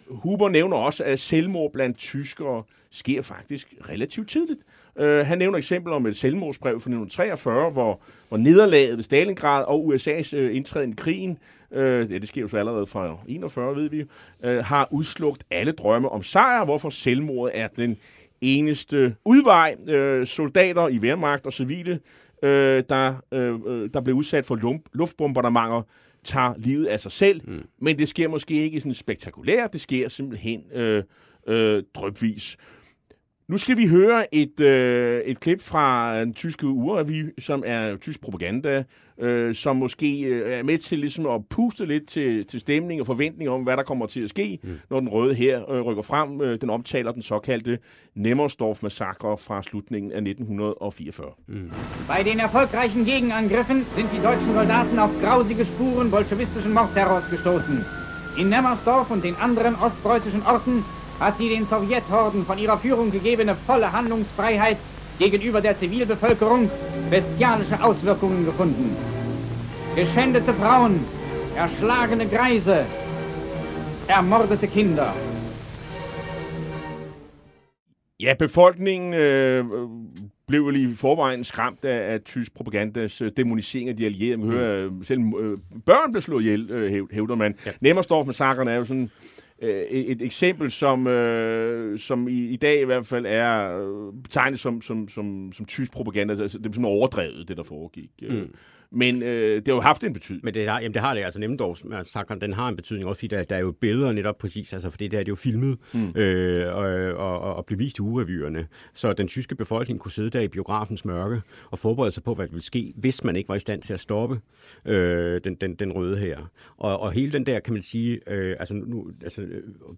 Huber nævner også, at selvmord blandt tyskere sker faktisk relativt tidligt. Uh, han nævner eksempel om et selvmordsbrev fra 1943, hvor, hvor nederlaget ved Stalingrad og USA's uh, indtræden i krigen, uh, ja, det sker jo så allerede fra 41, ved vi, uh, har udslugt alle drømme om sejr, hvorfor selvmordet er den eneste udvej. Uh, soldater i Wehrmacht og civile, uh, der, uh, der blev udsat for lump- luftbombardementer, tager livet af sig selv, mm. men det sker måske ikke sådan spektakulært, det sker simpelthen øh, øh, drøbvis. Nu skal vi høre et, øh, et klip fra en tyske urevy, som er tysk propaganda, øh, som måske øh, er med til ligesom at puste lidt til, til stemning og forventning om, hvad der kommer til at ske, mm. når den røde her øh, rykker frem. Øh, den omtaler den såkaldte Nemmersdorf-massakre fra slutningen af 1944. Mm. Bei den erfolgreichen Gegenangriffen sind die deutschen Soldaten auf grausige Spuren bolschewistischen Mordterrors gestoßen. In Nemmersdorf und den anderen ostpreußischen Orten hat sie den Sowjethorden von ihrer Führung gegebene volle Handlungsfreiheit gegenüber der Zivilbevölkerung bestialische Auswirkungen gefunden. Geschändete Frauen, erschlagene Greise, ermordete Kinder. Ja, befolkningen øh, blev lige i forvejen skræmt af, af tysk propagandas øh, demonisering af de allierede. Man hører, mm. selv øh, børn blev slået ihjel, øh, hævder man. Ja. Nemmersdorf-massakren er jo sådan øh, Øh, et eksempel, som, øh, som i, i dag i hvert fald er øh, betegnet som, som, som, som tysk propaganda. Altså, det er sådan overdrevet, det der foregik. Øh. Mm. Men øh, det har jo haft en betydning. Men det har, jamen det har det, altså Nemmendorfs massakren, den har en betydning også, fordi der, der er jo billeder netop præcis, altså fordi det er det jo filmet mm. øh, og, og, og, og blev vist i urevyerne. Så den tyske befolkning kunne sidde der i biografens mørke og forberede sig på, hvad der ville ske, hvis man ikke var i stand til at stoppe øh, den, den, den røde her. Og, og hele den der, kan man sige, øh, altså, nu, altså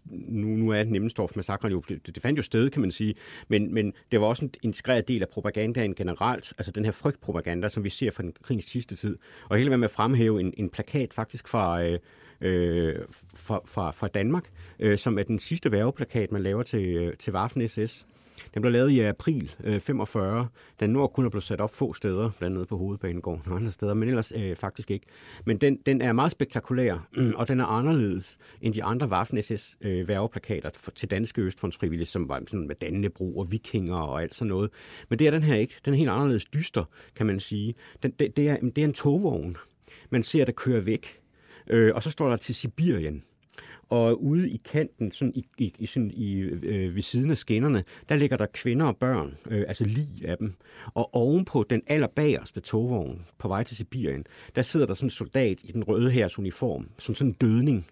nu, nu er Nemmendorfs massakren jo, det, det fandt jo sted, kan man sige, men, men det var også en integreret del af propagandaen generelt, altså den her frygtpropaganda, som vi ser fra den krigens sidste tid. Og hele med at fremhæve en, en plakat faktisk fra, øh, øh, fra, fra, fra Danmark, øh, som er den sidste værveplakat, man laver til, øh, til Waffen SS. Den blev lavet i april øh, 45. Den nu kun at blive sat op få steder, blandt andet på Hovedbanegården og andre steder, men ellers øh, faktisk ikke. Men den, den er meget spektakulær, mm, og den er anderledes end de andre Waffen-SS øh, værveplakater til danske Østfondsfrivillige, som var sådan med Dannebro og vikinger og alt sådan noget. Men det er den her ikke. Den er helt anderledes dyster, kan man sige. Den, det, det, er, det er en togvogn. Man ser, der kører væk. Øh, og så står der til Sibirien. Og ude i kanten, sådan i, i, i, sådan i øh, ved siden af skinnerne, der ligger der kvinder og børn, øh, altså lige af dem. Og ovenpå den allerbagerste togvogn på vej til Sibirien, der sidder der sådan en soldat i den røde hærs uniform, som sådan en dødning.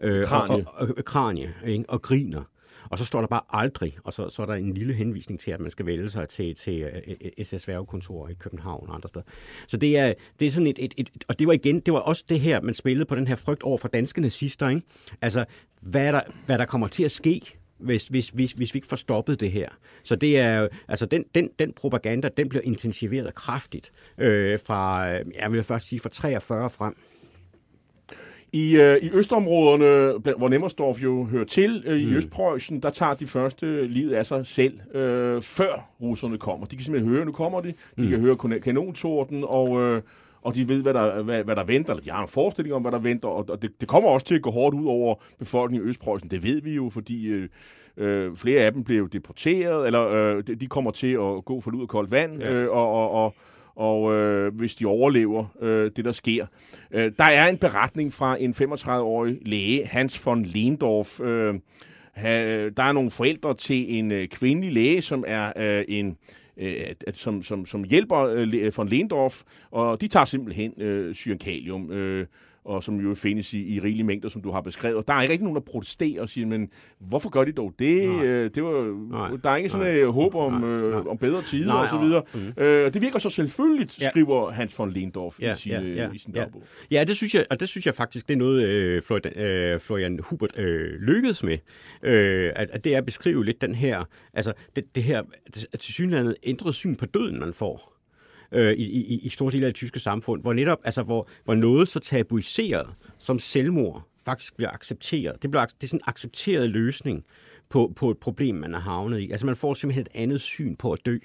Øh, kranie. Og, og, og, kranie, ikke? og griner. Og så står der bare aldrig, og så, så er der en lille henvisning til, at man skal vælge sig til, til øh, øh, SS Værgekontor i København og andre steder. Så det er, det er sådan et, et, et, og det var igen, det var også det her, man spillede på den her frygt over for danske nazister, ikke? Altså, hvad der, hvad der kommer til at ske, hvis, hvis, hvis, hvis vi ikke får stoppet det her. Så det er altså den, den, den propaganda, den bliver intensiveret kraftigt øh, fra, øh, jeg vil først sige, fra 43 frem. I, øh, I østområderne, hvor Nemmersdorf jo hører til, øh, i mm. Østpreussen, der tager de første livet af sig selv, øh, før russerne kommer. De kan simpelthen høre, nu kommer de. De mm. kan høre kanontorden, og, øh, og de ved, hvad der, hvad, hvad der venter, eller de har en forestilling om, hvad der venter, og det, det kommer også til at gå hårdt ud over befolkningen i Østpreussen. Det ved vi jo, fordi... Øh, Øh, flere af dem blev deporteret, eller øh, de, kommer til at gå for ud af koldt vand, ja. øh, og, og, og og øh, hvis de overlever øh, det, der sker. Øh, der er en beretning fra en 35-årig læge, Hans von Lendorf. Øh, øh, der er nogle forældre til en øh, kvindelig læge, som er øh, en øh, som, som, som hjælper øh, von Lendorf, og de tager simpelthen øh, syrenkalium. Øh, og som jo findes i, i rigelige mængder, som du har beskrevet. Der er ikke rigtig nogen, der protesterer og siger, men hvorfor gør de dog det? Nej. Øh, det var, nej. Der er ikke sådan et håb om, nej. Øh, om bedre tider nej, og så videre. Mm. Øh, det virker så selvfølgeligt, ja. skriver Hans von Lehndorf ja, i sin, ja, ja, i sin dagbog. Ja. ja, det synes jeg, og det synes jeg faktisk, det er noget, øh, Florian, øh, Florian Hubert øh, lykkedes med. Øh, at, at det er at beskrive lidt den her, altså det, det her til synligheden ændret syn på døden, man får øh, i, i, i store dele af det tyske samfund, hvor netop, altså hvor, hvor noget så tabuiseret som selvmord faktisk bliver accepteret. Det, bliver, det er sådan en accepteret løsning på, på et problem, man er havnet i. Altså man får simpelthen et andet syn på at dø,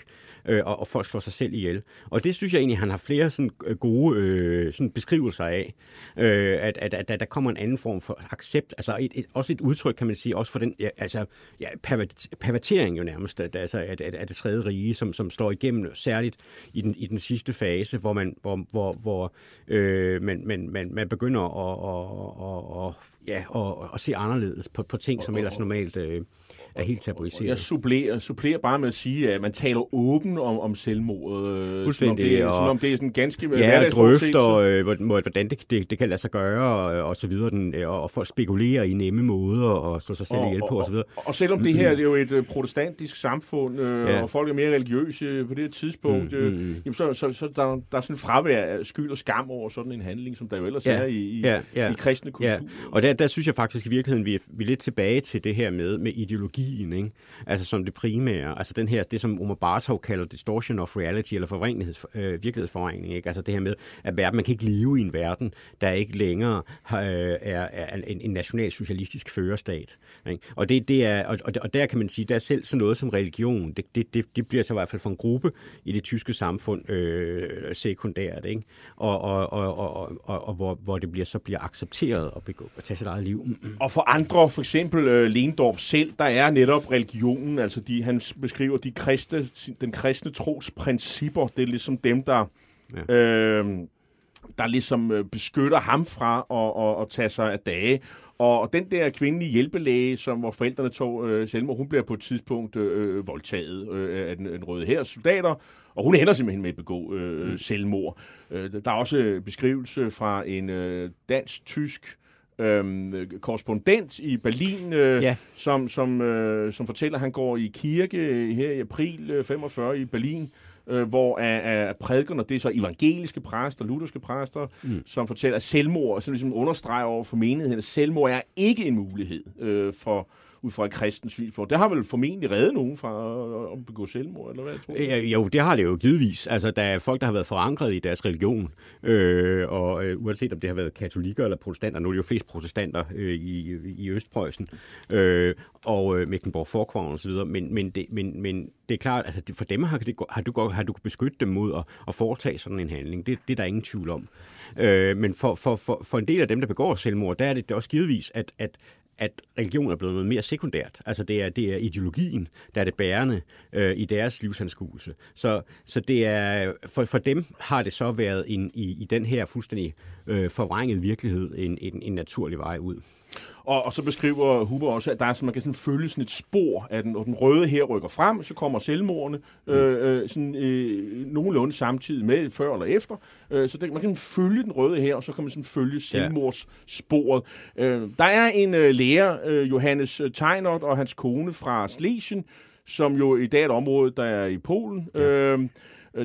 øh, og, og folk slår sig selv ihjel. Og det synes jeg egentlig, han har flere sådan øh, gode øh, sådan beskrivelser af, øh, at, at, at, at der kommer en anden form for accept, altså et, et, også et udtryk, kan man sige, også for den, ja, altså ja, pervertering jo nærmest, at, altså at, at, at det tredje rige, som, som slår igennem, særligt i den, i den sidste fase, hvor man, hvor, hvor, hvor øh, man, man, man, man begynder at, at, at, at ja, og, og se anderledes på, på ting, som ellers normalt øh, er helt tabuiseret. Jeg supplerer, supplerer bare med at sige, at man taler åben om, om selvmordet. øh, Fuldstændig, Som om det, er- og- som om det er sådan ganske Ja, og drøfter, øh, hvor- hvor- hvordan det, det, det kan lade sig gøre, og, og så videre, den, øh, og folk spekulerer i nemme måder, og slå sig selv ihjel på, og så videre. Og, og selvom det her det er jo et øh, protestantisk samfund, øh, Ja. og folk er mere religiøse på det her tidspunkt, Mm, øh, mm, mm. jamen så, så, så der, der er sådan en fravær af skyld og skam over sådan en handling, som der jo ellers Ja, er i, i, ja, ja. i kristne kultur. Ja, og der, der synes jeg faktisk i virkeligheden, vi er, vi er lidt tilbage til det her med, med ideologien, ikke? altså som det primære, altså den her, det som Omar Bartov kalder distortion of reality, eller forvrængligheds, øh, virkelighedsforvrængning, ikke? altså det her med, at verden, man kan ikke leve i en verden, der ikke længere øh, er, er en, en nationalsocialistisk førerstat. Ikke? Og, det, det er, og, og, og der kan man sige, der er selv sådan noget som religion, det, det, det, det bliver så i hvert fald for en gruppe i det tyske samfund øh, sekundært, ikke? Og, og, og, og, og, og, og hvor, hvor det bliver, så bliver accepteret at, begå, at tage sit eget liv. Og for andre, for eksempel øh, Lendorf selv, der er netop religionen, altså de, han beskriver de kristne, den kristne tros principper, det er ligesom dem, der, ja. øh, der ligesom øh, beskytter ham fra at, at, at tage sig af dage. Og den der kvindelige hjælpelæge, som hvor forældrene tog øh, selvmord, hun bliver på et tidspunkt øh, voldtaget øh, af den, den røde her soldater, og hun ender simpelthen med at begå øh, selvmord. Øh, der er også beskrivelse fra en øh, dansk-tysk øh, korrespondent i Berlin, øh, Ja. som, som, øh, som fortæller, at han går i kirke her i april øh, 45 i Berlin, øh, hvor af, af prædikerne, det er så evangeliske præster, lutherske præster, mm. som fortæller, at selvmord, som ligesom understreger over for menigheden, at selvmord er ikke en mulighed øh, for ud fra et kristent synspunkt. Det har vel formentlig reddet nogen fra at- begå selvmord, eller hvad tror du? Jo, det har det jo givetvis. Altså, der er folk, der har været forankret i deres religion, øh, og øh, uanset om det har været katolikker eller protestanter, nu er det jo flest protestanter øh, i, i Østpreussen, øh, og øh, Mecklenburg-Vorpommern osv., men, men, det, men, men det er klart, altså for dem har, det, har, du, har du beskyttet dem mod at, at foretage sådan en handling. Det, det er der ingen tvivl om. Øh, men for, for, for, for en del af dem, der begår selvmord, der er det også givetvis, at, at at religion er blevet noget mere sekundært. Altså det er, det er ideologien, der er det bærende øh, i deres livsanskuelse. Så, så det er, for, for dem har det så været en, i, i den her fuldstændig øh, forvrænget virkelighed en, en, en naturlig vej ud. Og, og så beskriver Huber også, at der er, så man kan sådan følge sådan et spor, at den, og den røde her rykker frem, så kommer selvmordene øh, øh, sådan, øh, nogenlunde samtidig med, før eller efter. Øh, så det, man kan følge den røde her, og så kan man sådan følge selvmordssporet. Øh, der er en øh, lærer, øh, Johannes Tejnert og hans kone fra Slesien, som jo i dag er et område, der er i Polen. Ja. Øh, øh,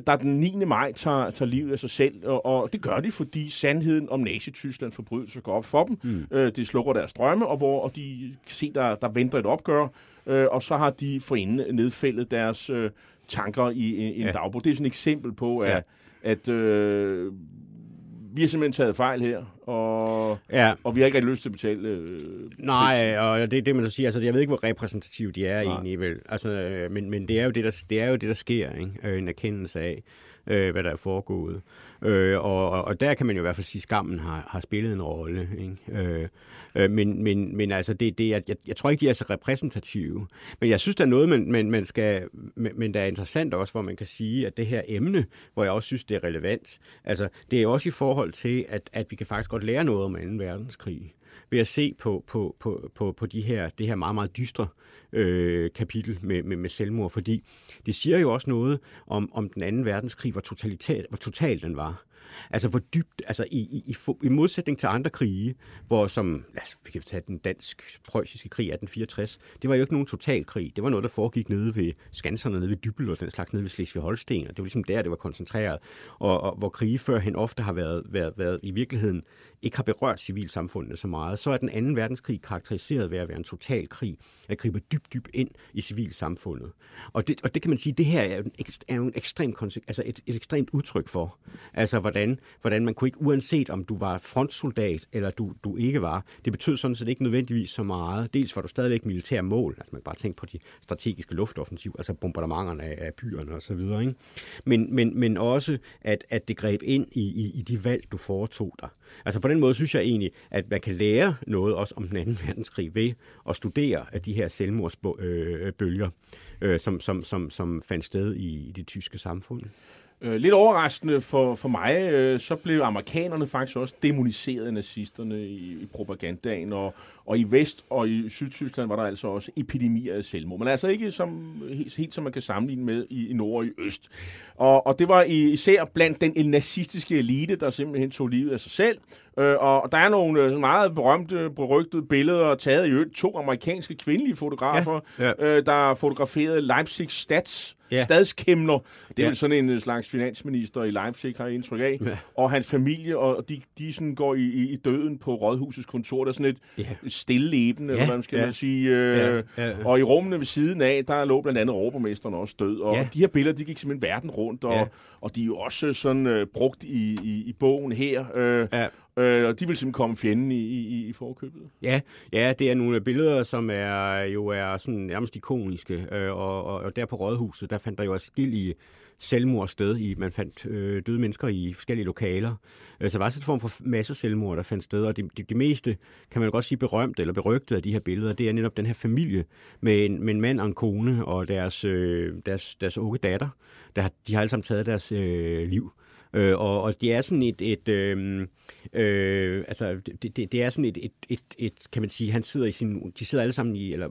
der den 9. maj tager, tager livet af sig selv, og, og det gør de, fordi sandheden om Nazi-Tyskland forbrydelser går op for dem. Mm. Øh, de slukker deres drømme, og hvor og de kan se, der, der venter et opgør, øh, og så har de forinden nedfældet deres øh, tanker i, i en Ja. ja. dagbog. Det er sådan et eksempel på, Ja. at, at øh, vi har simpelthen taget fejl her, og, Ja. og vi har ikke rigtig lyst til at betale øh, Nej, og det er det, man så siger. Altså, jeg ved ikke, hvor repræsentative de er Nej. egentlig, vel. Altså, øh, men, men det er jo det, der, det er jo det, der sker, ikke? Øh, En erkendelse af, øh, hvad der er foregået. Øh, og, og, der kan man jo i hvert fald sige, at skammen har, har spillet en rolle, ikke? Øh, øh, men, men, men altså, det, det, er- jeg, jeg tror ikke, de er så repræsentative. Men jeg synes, der er noget, man, man, man skal... Men, men der er interessant også, hvor man kan sige, at det her emne, hvor jeg også synes, det er relevant, altså, det er også i forhold til, at, at vi kan faktisk godt lære noget om 2. verdenskrig ved at se på, på, på, på, på de her, det her meget, meget dystre øh, kapitel med, med, med selvmord, fordi det siger jo også noget om, om den anden verdenskrig, hvor, totalitat, hvor total den var. Altså hvor dybt, altså i, i, i, i modsætning til andre krige, hvor som, lad os, vi kan tage den dansk-preussiske krig 1864, det var jo ikke nogen total krig. Det var noget, der foregik nede ved skanserne, nede ved Dybbel og den slags nede ved Slesvig-Holsten, og det var ligesom der, det var koncentreret. Og, og hvor krige førhen ofte har været, været, været i virkeligheden ikke har berørt civilsamfundet så meget, så er den anden verdenskrig karakteriseret ved at være en total krig, at gribe dybt, dybt ind i civilsamfundet. Og det, og det kan man sige, det her er jo, en, er jo en ekstrem, altså et, et ekstremt udtryk for, altså hvordan, hvordan man kunne ikke, uanset om du var frontsoldat, eller du, du ikke var, det betød sådan set ikke nødvendigvis så meget. Dels var du stadigvæk militær mål, altså man kan bare tænke på de strategiske luftoffensiv, altså bombardementerne af, af byerne og så videre, ikke? Men, men, men også, at, at det greb ind i, i, i de valg, du foretog dig. Altså på den måde synes jeg egentlig, at man kan lære noget også om den anden verdenskrig ved at studere af de her selvmordsbølger, øh, øh, som, som, som, som fandt sted i, i det tyske samfund. Øh, lidt overraskende for, for mig, øh, så blev amerikanerne faktisk også demoniseret af nazisterne i, i propagandaen, og, og i Vest og i Sydtyskland var der altså også epidemier af selvmord. Men altså ikke som, helt, helt som man kan sammenligne med i, i Nord og i Øst. Og, og det var især blandt den nazistiske elite, der simpelthen tog livet af sig selv. Øh, og der er nogle øh, meget berømte, berygtede billeder taget i øvrigt to amerikanske kvindelige fotografer, ja, ja. Øh, der fotograferede Leipzig Stats ja. stadskæmner. Det er ja. vel sådan en øh, slags finansminister i Leipzig, har jeg indtryk af. Ja. Og hans familie, og de, de sådan går i, i døden på rådhusets kontor. Der er sådan et ja. Stillebende, ja. eller hvad skal ja. man sige. Øh, ja. Ja. Ja. Og i rummene ved siden af, der lå blandt andet overborgmesteren også død. Og ja. de her billeder, de gik simpelthen verden rundt, og, ja. og de er jo også sådan øh, brugt i, i, i bogen her. Øh, ja. Øh, og de vil simpelthen komme fjenden i, i, i forkøbet. Ja, ja, det er nogle billeder, som er jo er sådan nærmest ikoniske. Øh, og, og, og der på Rådhuset, der fandt der jo forskellige selvmord sted. I, man fandt øh, døde mennesker i forskellige lokaler. Øh, så der var sådan en form for masse selvmord, der fandt sted. Og det, de, de meste, kan man godt sige, berømte eller berygtet af de her billeder, det er netop den her familie med en, med en mand og en kone og deres, øh, deres, deres unge datter. Der, de har alle sammen taget deres øh, liv. Øh, og, og det er sådan et, et øh, øh, altså det, det, det er sådan et, et, et, et, kan man sige, han sidder i sin, de sidder alle sammen i, eller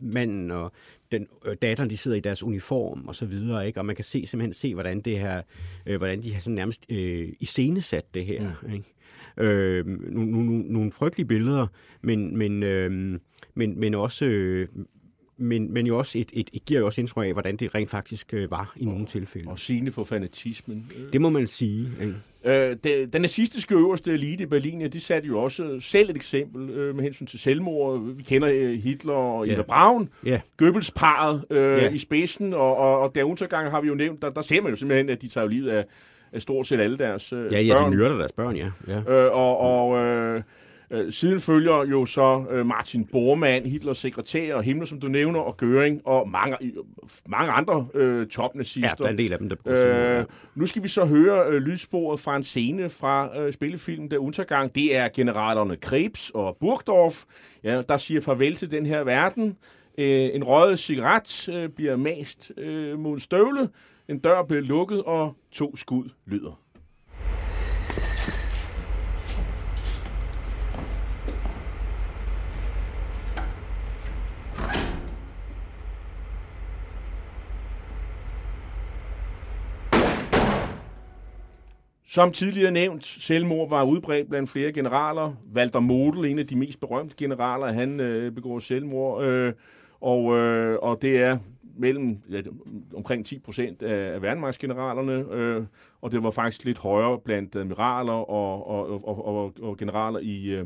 manden og den øh, datteren, de sidder i deres uniform og så videre, ikke? Og man kan se simpelthen se, hvordan det her, øh, hvordan de har sådan nærmest øh, iscenesat det her, ja. ikke? Øh, nogle, nogle, nogle frygtelige billeder, men, men, øh, men, men også øh, men, men jo også et, et, et giver jo også indtryk af, hvordan det rent faktisk øh, var i og, nogle tilfælde. Og sigende for fanatismen. Det må man sige. Ikke? Øh, det, den nazistiske øverste elite i Berlin, ja, de satte jo også selv et eksempel øh, med hensyn til selvmord. Vi kender øh, Hitler og Ida yeah. Braun, yeah. Goebbels-paret øh, yeah. i spidsen, og, og, og der undergang har vi jo nævnt, der, der ser man jo simpelthen, at de tager livet af, af stort set alle deres øh, ja, ja, børn. Ja, de myrder deres børn, ja. ja. Øh, og og øh, Øh, siden følger jo så øh, Martin Bormann, Hitlers sekretær, og Himmler, som du nævner, og Göring, og mange, mange andre øh, topnazister. Ja, der er en del af dem, der øh, Nu skal vi så høre øh, lydsporet fra en scene fra øh, spillefilmen Der Untergang. Det er generalerne Krebs og Burgdorf, ja, der siger farvel til den her verden. Øh, en røget cigaret øh, bliver mast øh, mod en støvle, en dør bliver lukket, og to skud lyder. Som tidligere nævnt, selvmord var udbredt blandt flere generaler. Walter Model, en af de mest berømte generaler, han øh, begår selvmord. Øh, og, øh, og det er mellem ja, omkring 10 procent af, af værnemagtsgeneralerne, øh, og det var faktisk lidt højere blandt admiraler og, og, og, og, og generaler i, øh,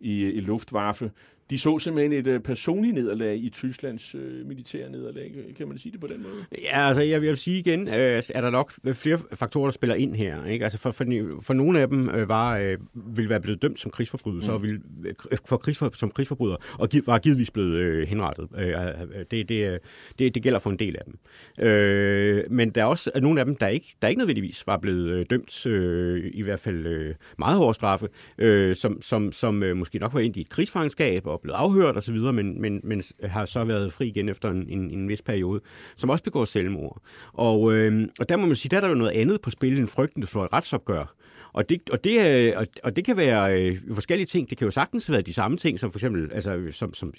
i, i Luftwaffe de så simpelthen et øh, personligt nederlag i Tysklands øh, militære nederlag. Kan man sige det på den måde? Ja, altså jeg vil sige igen, øh, er der nok flere faktorer, der spiller ind her. Ikke? Altså for, for, for nogle af dem øh, var, øh, ville være blevet dømt som krigsforbrydelser, mm. og ville, øh, for krigsfor, som krigsforbrydere, og var givetvis blevet øh, henrettet. Øh, øh, det, det, det, det gælder for en del af dem. Øh, men der er også nogle af dem, der ikke, der ikke nødvendigvis var blevet øh, dømt, øh, i hvert fald øh, meget hårde straffe, øh, som, som, som øh, måske nok var ind i et krigsfangenskab og blevet afhørt osv., men, men, men har så været fri igen efter en, en, en vis periode, som også begår selvmord. Og, øh, og der må man sige, der er der jo noget andet på spil end frygten for et retsopgør. Og det, og det, øh, og, det kan være øh, forskellige ting. Det kan jo sagtens være de samme ting, som for eksempel altså, som, som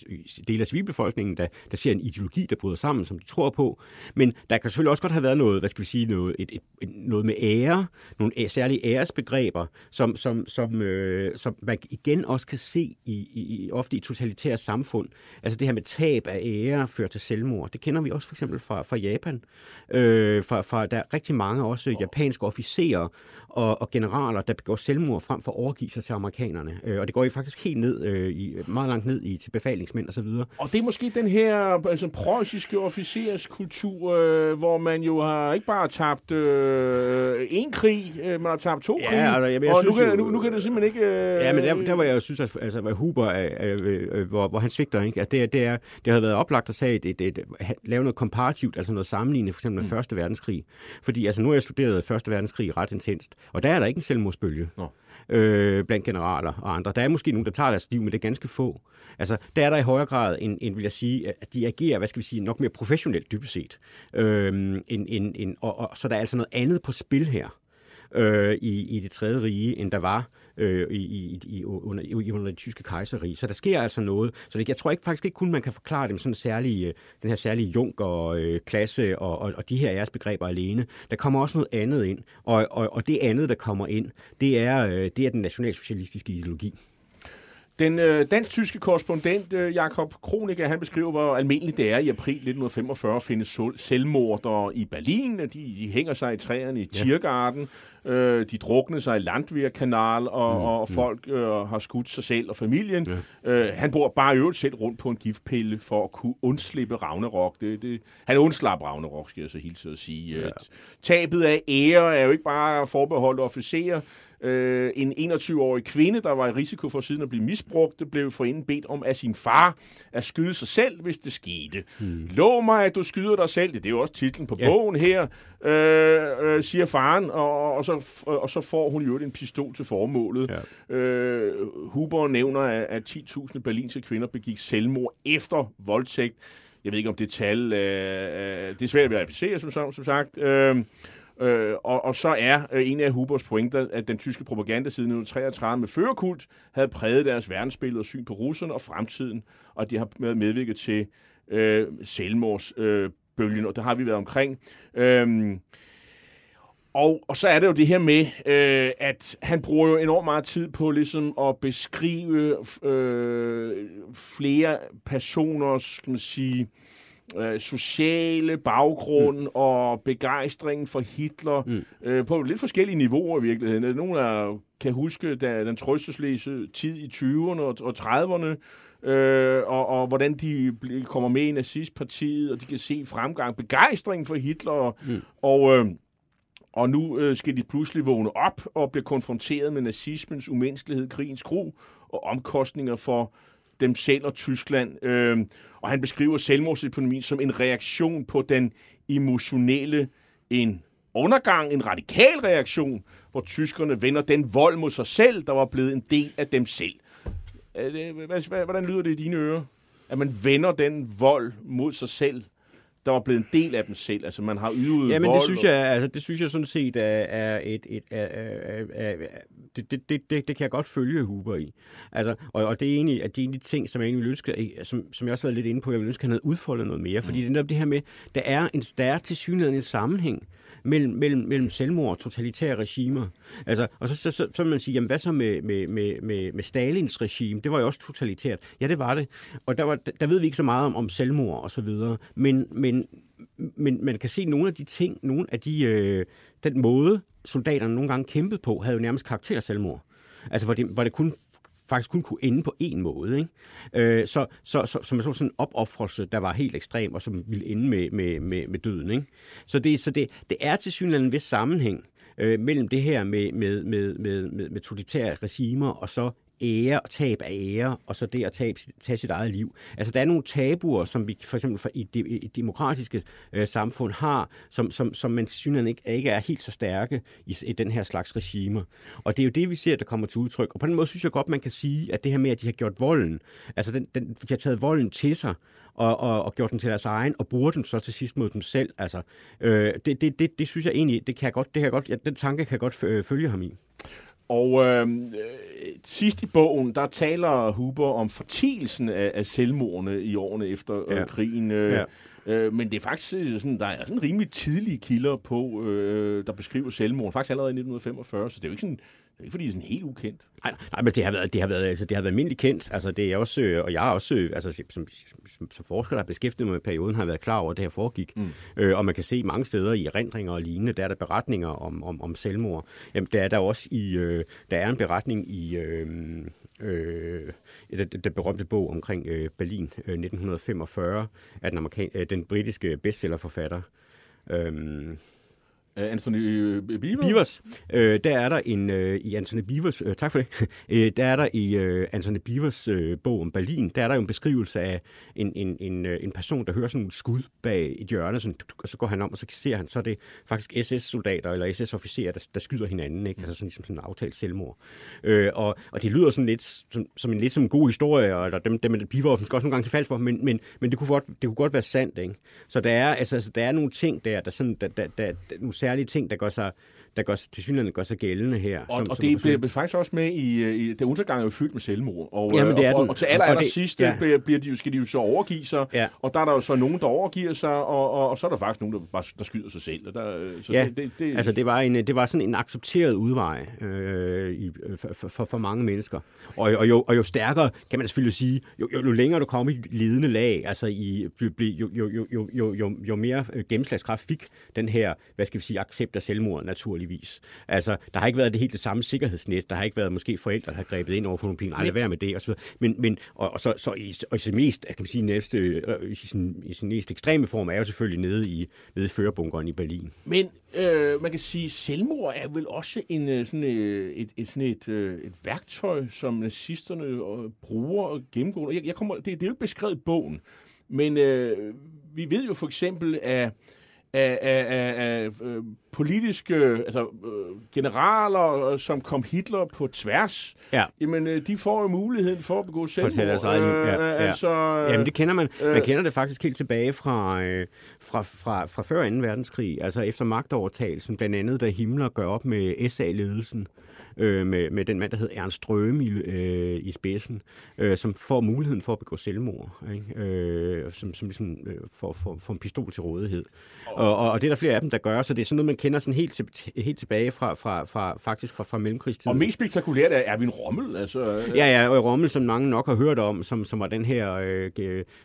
del af civilbefolkningen, der, der ser en ideologi, der bryder sammen, som de tror på. Men der kan selvfølgelig også godt have været noget, hvad skal vi sige, noget, et, et, noget med ære, nogle særlige æresbegreber, som, som, som, øh, som man igen også kan se i, i, ofte i totalitære samfund. Altså det her med tab af ære fører til selvmord. Det kender vi også for eksempel fra, fra Japan. Øh, fra, fra, der er rigtig mange også japanske officerer og, og generaler, der begår selvmord frem for at overgive sig til amerikanerne. Øh, og det går jo faktisk helt ned, øh, i, meget langt ned i, til befalingsmænd og så videre. Og det er måske den her altså, preussiske officerskultur, øh, hvor man jo har ikke bare tabt øh, en krig, øh, man har tabt to ja, krige. Altså, jeg, jeg og synes, nu, kan, nu, nu kan det simpelthen ikke... Øh, ja, men der, der var jeg synes, at altså, hvad Huber, øh, øh, øh, hvor, hvor han svigter, ikke? At det, det, er, det havde været oplagt at sige, et, et, et, lave noget komparativt, altså noget sammenlignet, for eksempel med mm. Første Verdenskrig. Fordi altså, nu har jeg studeret Første Verdenskrig ret intenst, og der er der ikke selvmordsbølge Nå. øh, blandt generaler og andre. Der er måske nogen, der tager deres liv, men det er ganske få. Altså, der er der i højere grad, end, end vil jeg sige, at de agerer, hvad skal vi sige, nok mere professionelt dybest set. Øh, end, end, end, og, og, så der er altså noget andet på spil her øh, i, i det tredje rige, end der var øh, i, i, i, under, i, under det tyske kejserrige. Så der sker altså noget. Så det, jeg tror ikke faktisk ikke kun, man kan forklare det med sådan særlige, øh, den her særlige junker-klasse øh, og, og, og de her æresbegreber alene. Der kommer også noget andet ind, og, og, og det andet, der kommer ind, det er, øh, det er den nationalsocialistiske ideologi. Den øh, dansk-tyske korrespondent øh, Jakob Kronika, han beskriver, hvor almindeligt det er i april 1945 at finde sol- selvmordere i Berlin. De, de hænger sig i træerne i Tiergarten. Øh, de drukner sig i Landwehrkanal, og, mm, og folk øh, har skudt sig selv og familien. Ja. Øh, han bor bare øvrigt selv rundt på en giftpille for at kunne undslippe Ragnarok. Det, det, han undslap Ragnarok, skal jeg så hilse at sige. Ja. Tabet af ære er jo ikke bare forbeholdt officerer. Øh, en 21-årig kvinde, der var i risiko for siden at blive misbrugt, blev forinden bedt om af sin far at skyde sig selv, hvis det skete. Hmm. Lov mig, at du skyder dig selv. Det er jo også titlen på ja. bogen her, øh, øh, siger faren, og, og, så, og så får hun jo en pistol til formålet. Ja. Øh, Huber nævner, at, at 10.000 berlinske kvinder begik selvmord efter voldtægt. Jeg ved ikke, om det tal... Øh, øh, det er svært at verificere, som, som sagt. Øh, Øh, og, og så er øh, en af Hubers pointer, at den tyske propaganda siden 1933 med førerkult havde præget deres verdensbillede og syn på russerne og fremtiden, og de har medvirket til øh, selvmordsbølgen, øh, og det har vi været omkring. Øh, og, og så er det jo det her med, øh, at han bruger jo enormt meget tid på ligesom at beskrive øh, flere personers, skal man sige, øh, sociale baggrund mm. og begejstring for Hitler mm. øh, på lidt forskellige niveauer i virkeligheden. Nogle af kan huske da, den trøstesløse tid i 20'erne og, og 30'erne, øh, og, og hvordan de kommer med i nazistpartiet, og de kan se fremgang, begejstring for Hitler, mm. og... Øh, og nu øh, skal de pludselig vågne op og blive konfronteret med nazismens umenneskelighed, krigens gru og omkostninger for dem selv og Tyskland. Øh, og han beskriver selvmordsøkonomi som en reaktion på den emotionelle, en undergang, en radikal reaktion, hvor tyskerne vender den vold mod sig selv, der var blevet en del af dem selv. Hvordan lyder det i dine ører? At man vender den vold mod sig selv, der var blevet en del af dem selv. Altså, man har ydet Ja, men det synes, jeg, altså, det synes jeg sådan set er, er et... et er, er, er, er, det, det, det, det, kan jeg godt følge Huber i. Altså, og, og det er egentlig, at det er en af de ting, som jeg egentlig vil ønske, som, som jeg også har været lidt inde på, jeg vil ønske, at han havde udfoldet noget mere. Fordi mm. det er det her med, der er en stærk tilsyneladende sammenhæng mellem, mellem, mellem selvmord og totalitære regimer. Altså, og så, så, så, så man sige, jamen hvad så med, med, med, med, med Stalins regime? Det var jo også totalitært. Ja, det var det. Og der, var, der ved vi ikke så meget om, om selvmord og så videre. Men, men, men man kan se nogle af de ting, nogle af de, øh, den måde, soldaterne nogle gange kæmpede på, havde jo nærmest karakter selvmord. Altså, hvor det, hvor det kun faktisk kun kunne ende på en måde. Ikke? Øh, så, så, så, så man så sådan en opoffrelse, der var helt ekstrem, og som ville ende med, med, med, med døden. Ikke? Så, det, så det, det er til synligheden en vis sammenhæng øh, mellem det her med, med, med, med, med, med totalitære regimer, og så ære og tab af ære, og så det at tage, tage sit eget liv. Altså, der er nogle tabuer, som vi for eksempel for i det i demokratiske øh, samfund har, som, som, som man synes ikke, ikke er helt så stærke i, i den her slags regimer. Og det er jo det, vi ser, der kommer til udtryk. Og på den måde synes jeg godt, man kan sige, at det her med, at de har gjort volden, altså den, den, de har taget volden til sig, og, og, og gjort den til deres egen, og bruger den så til sidst mod dem selv. Altså, øh, det, det, det, det synes jeg egentlig, det kan jeg godt, det kan jeg godt, ja, den tanke kan jeg godt øh, følge ham i. Og øh, sidst i bogen, der taler Huber om fortielsen af, af selvmordene i årene efter øh, ja. krigen. Øh, ja. Øh, men det er faktisk sådan, der er sådan rimelig tidlige kilder på, øh, der beskriver selvmord. Faktisk allerede i 1945, så det er jo ikke sådan, ikke fordi, det er sådan helt ukendt. Nej, nej men det har været, det har været, altså, det har været almindeligt kendt. Altså, det er også, øh, og jeg har også, øh, altså, som, som, som forsker, der har beskæftiget mig med perioden, har været klar over, at det her foregik. Mm. Øh, og man kan se mange steder i erindringer og lignende, der er der beretninger om, om, om selvmord. Jamen, der er der også i, øh, der er en beretning i, øh, øh, den, den berømte bog omkring øh, Berlin øh, 1945, af den, amerikan- øh, den britiske bestsellerforfatter, øh, Øh, Anthony øh, Beaver? Beavers, øh, der er der en, øh, i Anthony Beavers, øh, tak for det, øh, der er der i øh, Anthony Beavers øh, bog om Berlin, der er der jo en beskrivelse af en, en, en, øh, en person, der hører sådan en skud bag et hjørne, sådan, og så går han om, og så ser han, så er det faktisk SS-soldater eller SS-officerer, der, der skyder hinanden, ikke? altså sådan, ligesom sådan en aftalt selvmord. Øh, og, og det lyder sådan lidt som, som en lidt som en god historie, og der, dem, dem Beaver skal også nogle gange til falsk for, men, men, men det, kunne godt, det kunne godt være sandt, ikke? Så der er, altså, altså, der er nogle ting der, der, sådan, der, der, der, der særlige ting, der gør sig, der gør, til synligheden gør sig gældende her. Og, som, og som det bliver faktisk også med i, øh, i det undergang er jo fyldt med selvmord. Og, Jamen, det er og, den. og, og til aller, aller sidste ja. bliver, bliver de, skal de jo så overgive sig, Ja. og der er der jo så nogen, der overgiver sig, og, og, og så er der faktisk nogen, der, bare, der skyder sig selv. Og der, øh, så Ja, det, det, det, altså det var, en, det var sådan en accepteret udvej øh, i, for, for, for mange mennesker. Og, og, jo, og jo stærkere, kan man selvfølgelig sige, jo, jo, jo længere du kom i lidende lag, altså i, jo, jo, jo, jo, jo, jo, jo mere øh, gennemslagskraft fik den her, hvad skal vi sige, accept af selvmord naturligvis. Altså, der har ikke været det helt det samme sikkerhedsnet, der har ikke været måske forældre, der har grebet ind over for nogle penge, nej, lad være med det, og så. Men, men og, og, så, så i, og i sin mest, kan man sige, næste, øh, i, sin, i sin mest ekstreme form, er jo selvfølgelig nede i, nede i førerbunkeren i Berlin. Men øh, man kan sige, selvmord er vel også en, øh, sådan, øh, et, et, sådan et, et værktøj, som nazisterne bruger og gennemgår. Jeg, jeg kommer, det, det er jo ikke beskrevet i bogen, men øh, vi ved jo for eksempel, at af, af, af, af øh, politiske altså, øh, generaler, øh, som kom Hitler på tværs, Ja. jamen, øh, de får jo muligheden for at begå selvmord. eget liv, ja, Øh, ja. Altså, øh, Jamen det kender man. Man øh, kender det faktisk helt tilbage fra, øh, fra, fra, fra før 2. verdenskrig, altså efter magtovertagelsen, blandt andet da Himmler gør op med SA-ledelsen, øh, med, med den mand, der hed Ernst Röhm i, øh, i spidsen, øh, som får muligheden for at begå selvmord, ikke? Øh, som, som ligesom, øh, får, får, får en pistol til rådighed. Og, og, og det er der flere af dem, der gør, så det er sådan noget, man kender sådan helt, til, helt tilbage fra, fra, fra, faktisk fra, fra mellemkrigstiden. og mest spektakulært er Erwin Rommel. Altså, øh, Ja, ja, og Rommel, som mange nok har hørt om, som, som var den her øh,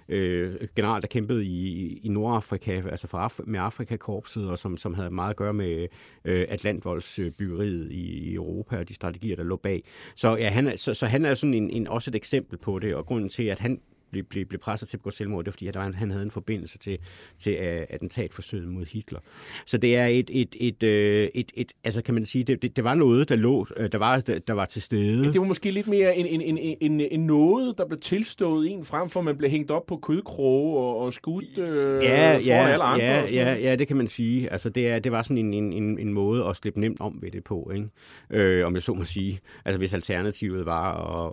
øh, general, der kæmpede i, i Nordafrika, altså for Af- med Afrikakorpset, og som, som havde meget at gøre med øh, Atlantvoldsbyggeriet i, i Europa de strategier, der lå bag. Så, ja, han, er- så, så han er sådan en, en, også et eksempel på det, og grunden til, at han blev, blev, blev presset til at begå selvmord, det var fordi, at var, han havde en forbindelse til, til uh, attentatforsøget mod Hitler. Så det er et, et, et, øh, et, et altså kan man sige, det, det, det var noget, der lå, øh, der var, der, der var til stede. Det var måske lidt mere en, en, en, en, en noget, der blev tilstået en, frem for at man blev hængt op på kødkroge og, og skudt øh, ja, foran ja, alle andre. ja, ja, ja, det kan man sige. Altså, det, er, det var sådan en, en, en, en måde at slippe nemt om ved det på, ikke? Øh, om jeg så må sige. Altså, hvis alternativet var at,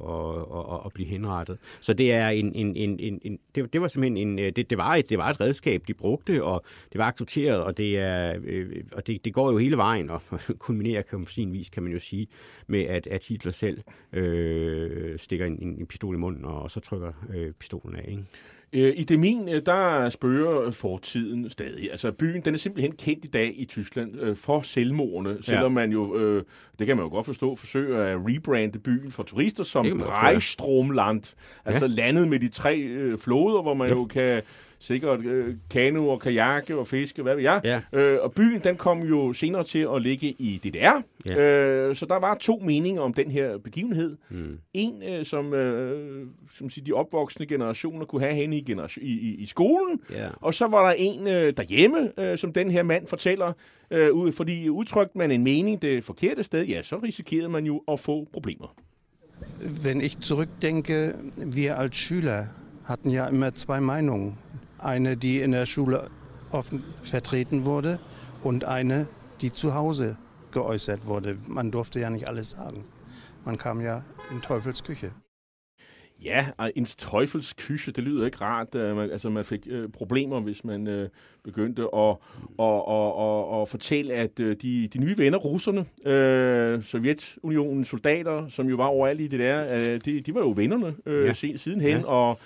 at, at, at blive henrettet. Så det er en, en, en, en, en det, det var simpelthen en, øh, det, det, var et, det var et redskab, de brugte, og det var accepteret, og det, er, øh, og det, det går jo hele vejen, og kulminerer kan på sin vis, kan man jo sige, med at, at Hitler selv øh, stikker en, en, en pistol i munden, og så trykker øh, pistolen af, ikke? Øh, I Demin, øh, der spørger fortiden stadig. Altså byen, den er simpelthen kendt i dag i Tyskland øh, for selvmordene, selvom man jo, øh, det kan man jo godt forstå, forsøger at rebrande byen for turister som. Breistromland. Altså landet med de tre øh, floder, hvor man jo kan sikkert øh, kano og kajakke og fiske, hvad ved jeg. Ja. Øh, og byen, den kom jo senere til at ligge i DDR. Ja. Øh, så der var to meninger om den her begivenhed. Mm. En, øh, som, øh, som siger, de opvoksende generationer kunne have henne i, generation, i, i, i skolen. Ja. Og så var der en øh, derhjemme, øh, som den her mand fortæller, øh, ud, fordi udtrykte man en mening det forkerte sted, ja, så risikerede man jo at få problemer. Wenn ich zurückdenke, wir als Schüler hatten ja immer zwei Meinungen. Eine, die in der Schule offen vertreten wurde und eine, die zu Hause geäußert wurde. Man durfte ja nicht alles sagen. Man kam ja in Teufels Küche. Ja, en teufels det lyder ikke rart. Øh, man, altså, man fik øh, problemer, hvis man øh, begyndte at, og, og, og, og fortælle, at øh, de, de nye venner, russerne, øh, Sovjetunionens soldater, som jo var overalt i det der, øh, de, de var jo vennerne øh, Ja. sidenhen, ja. og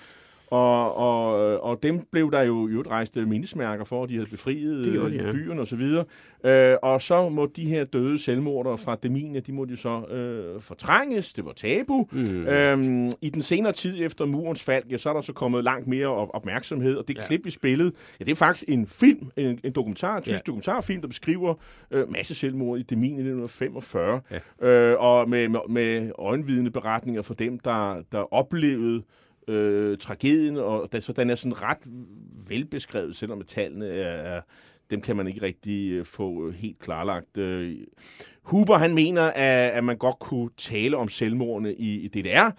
og, og, og dem blev der jo i rejst mindesmærker for, at de havde befriet Det de, øh, ja. byen og så videre. Øh, og så må de her døde selvmordere fra Demine, de måtte jo så øh, fortrænges. Det var tabu. Mm. Øhm, I den senere tid efter murens fald, ja, så er der så kommet langt mere op- opmærksomhed, og det ja. klip, vi spillede, ja, det er faktisk en film, en, en dokumentar, en tysk ja. dokumentarfilm, der beskriver øh, masse selvmord i Demine i 1945, Ja. øh, og med, med, med øjenvidende beretninger for dem, der, der oplevede øh, tragedien, og da, så den er sådan ret velbeskrevet, selvom tallene er, er dem kan man ikke rigtig øh, få øh, helt klarlagt. Øh, Huber han mener, at, at man godt kunne tale om selvmordene i, i DDR.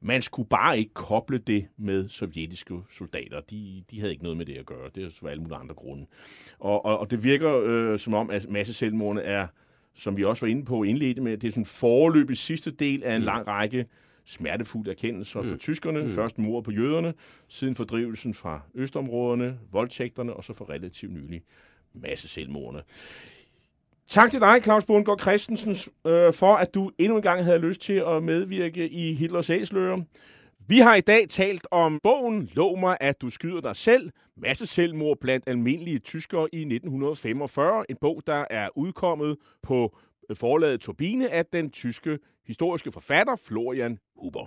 Man skulle bare ikke koble det med sovjetiske soldater. De, de havde ikke noget med det at gøre. Det er alle mulige andre grunde. Og, og, og det virker øh, som om, at masse selvmordene er, som vi også var inde på indledte med, det er sådan forløbig sidste del af en mm. lang række smertefulde erkendelser mm. for tyskerne. Mm. Først mord på jøderne, siden fordrivelsen fra østområderne, voldtægterne, og så for relativt nylig masse selvmordene. Tak til dig, Claus Bundgaard Christensen, øh, for at du endnu en gang havde lyst til at medvirke i Hitlers Æsler. Vi har i dag talt om bogen Lov mig, at du skyder dig selv. Masse selvmord blandt almindelige tyskere i 1945. En bog, der er udkommet på forlaget Turbine af den tyske historiske forfatter Florian Huber.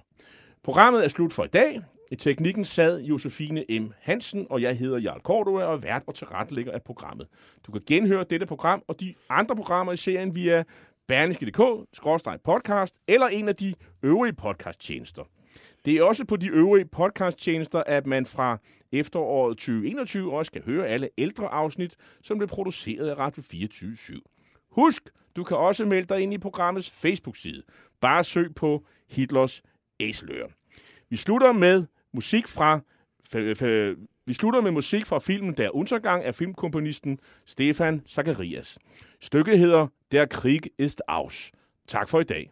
Programmet er slut for i dag. I teknikken sad Josefine M. Hansen, og jeg hedder Jarl Cordua og er vært og tilrettelægger af programmet. Du kan genhøre dette program og de andre programmer i serien via berlingske.dk-podcast eller en af de øvrige podcasttjenester. Det er også på de øvrige podcasttjenester, at man fra efteråret 2021 også kan høre alle ældre afsnit, som blev produceret af Radio 24 /7. Husk, du kan også melde dig ind i programmets Facebook-side. Bare søg på Hitlers Æseløer. Vi slutter med musik fra vi slutter med musik fra filmen Der Untergang af filmkomponisten Stefan Zacharias. Stykket hedder Der Krieg ist aus. Tak for i dag.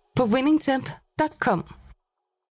på winningtemp.com.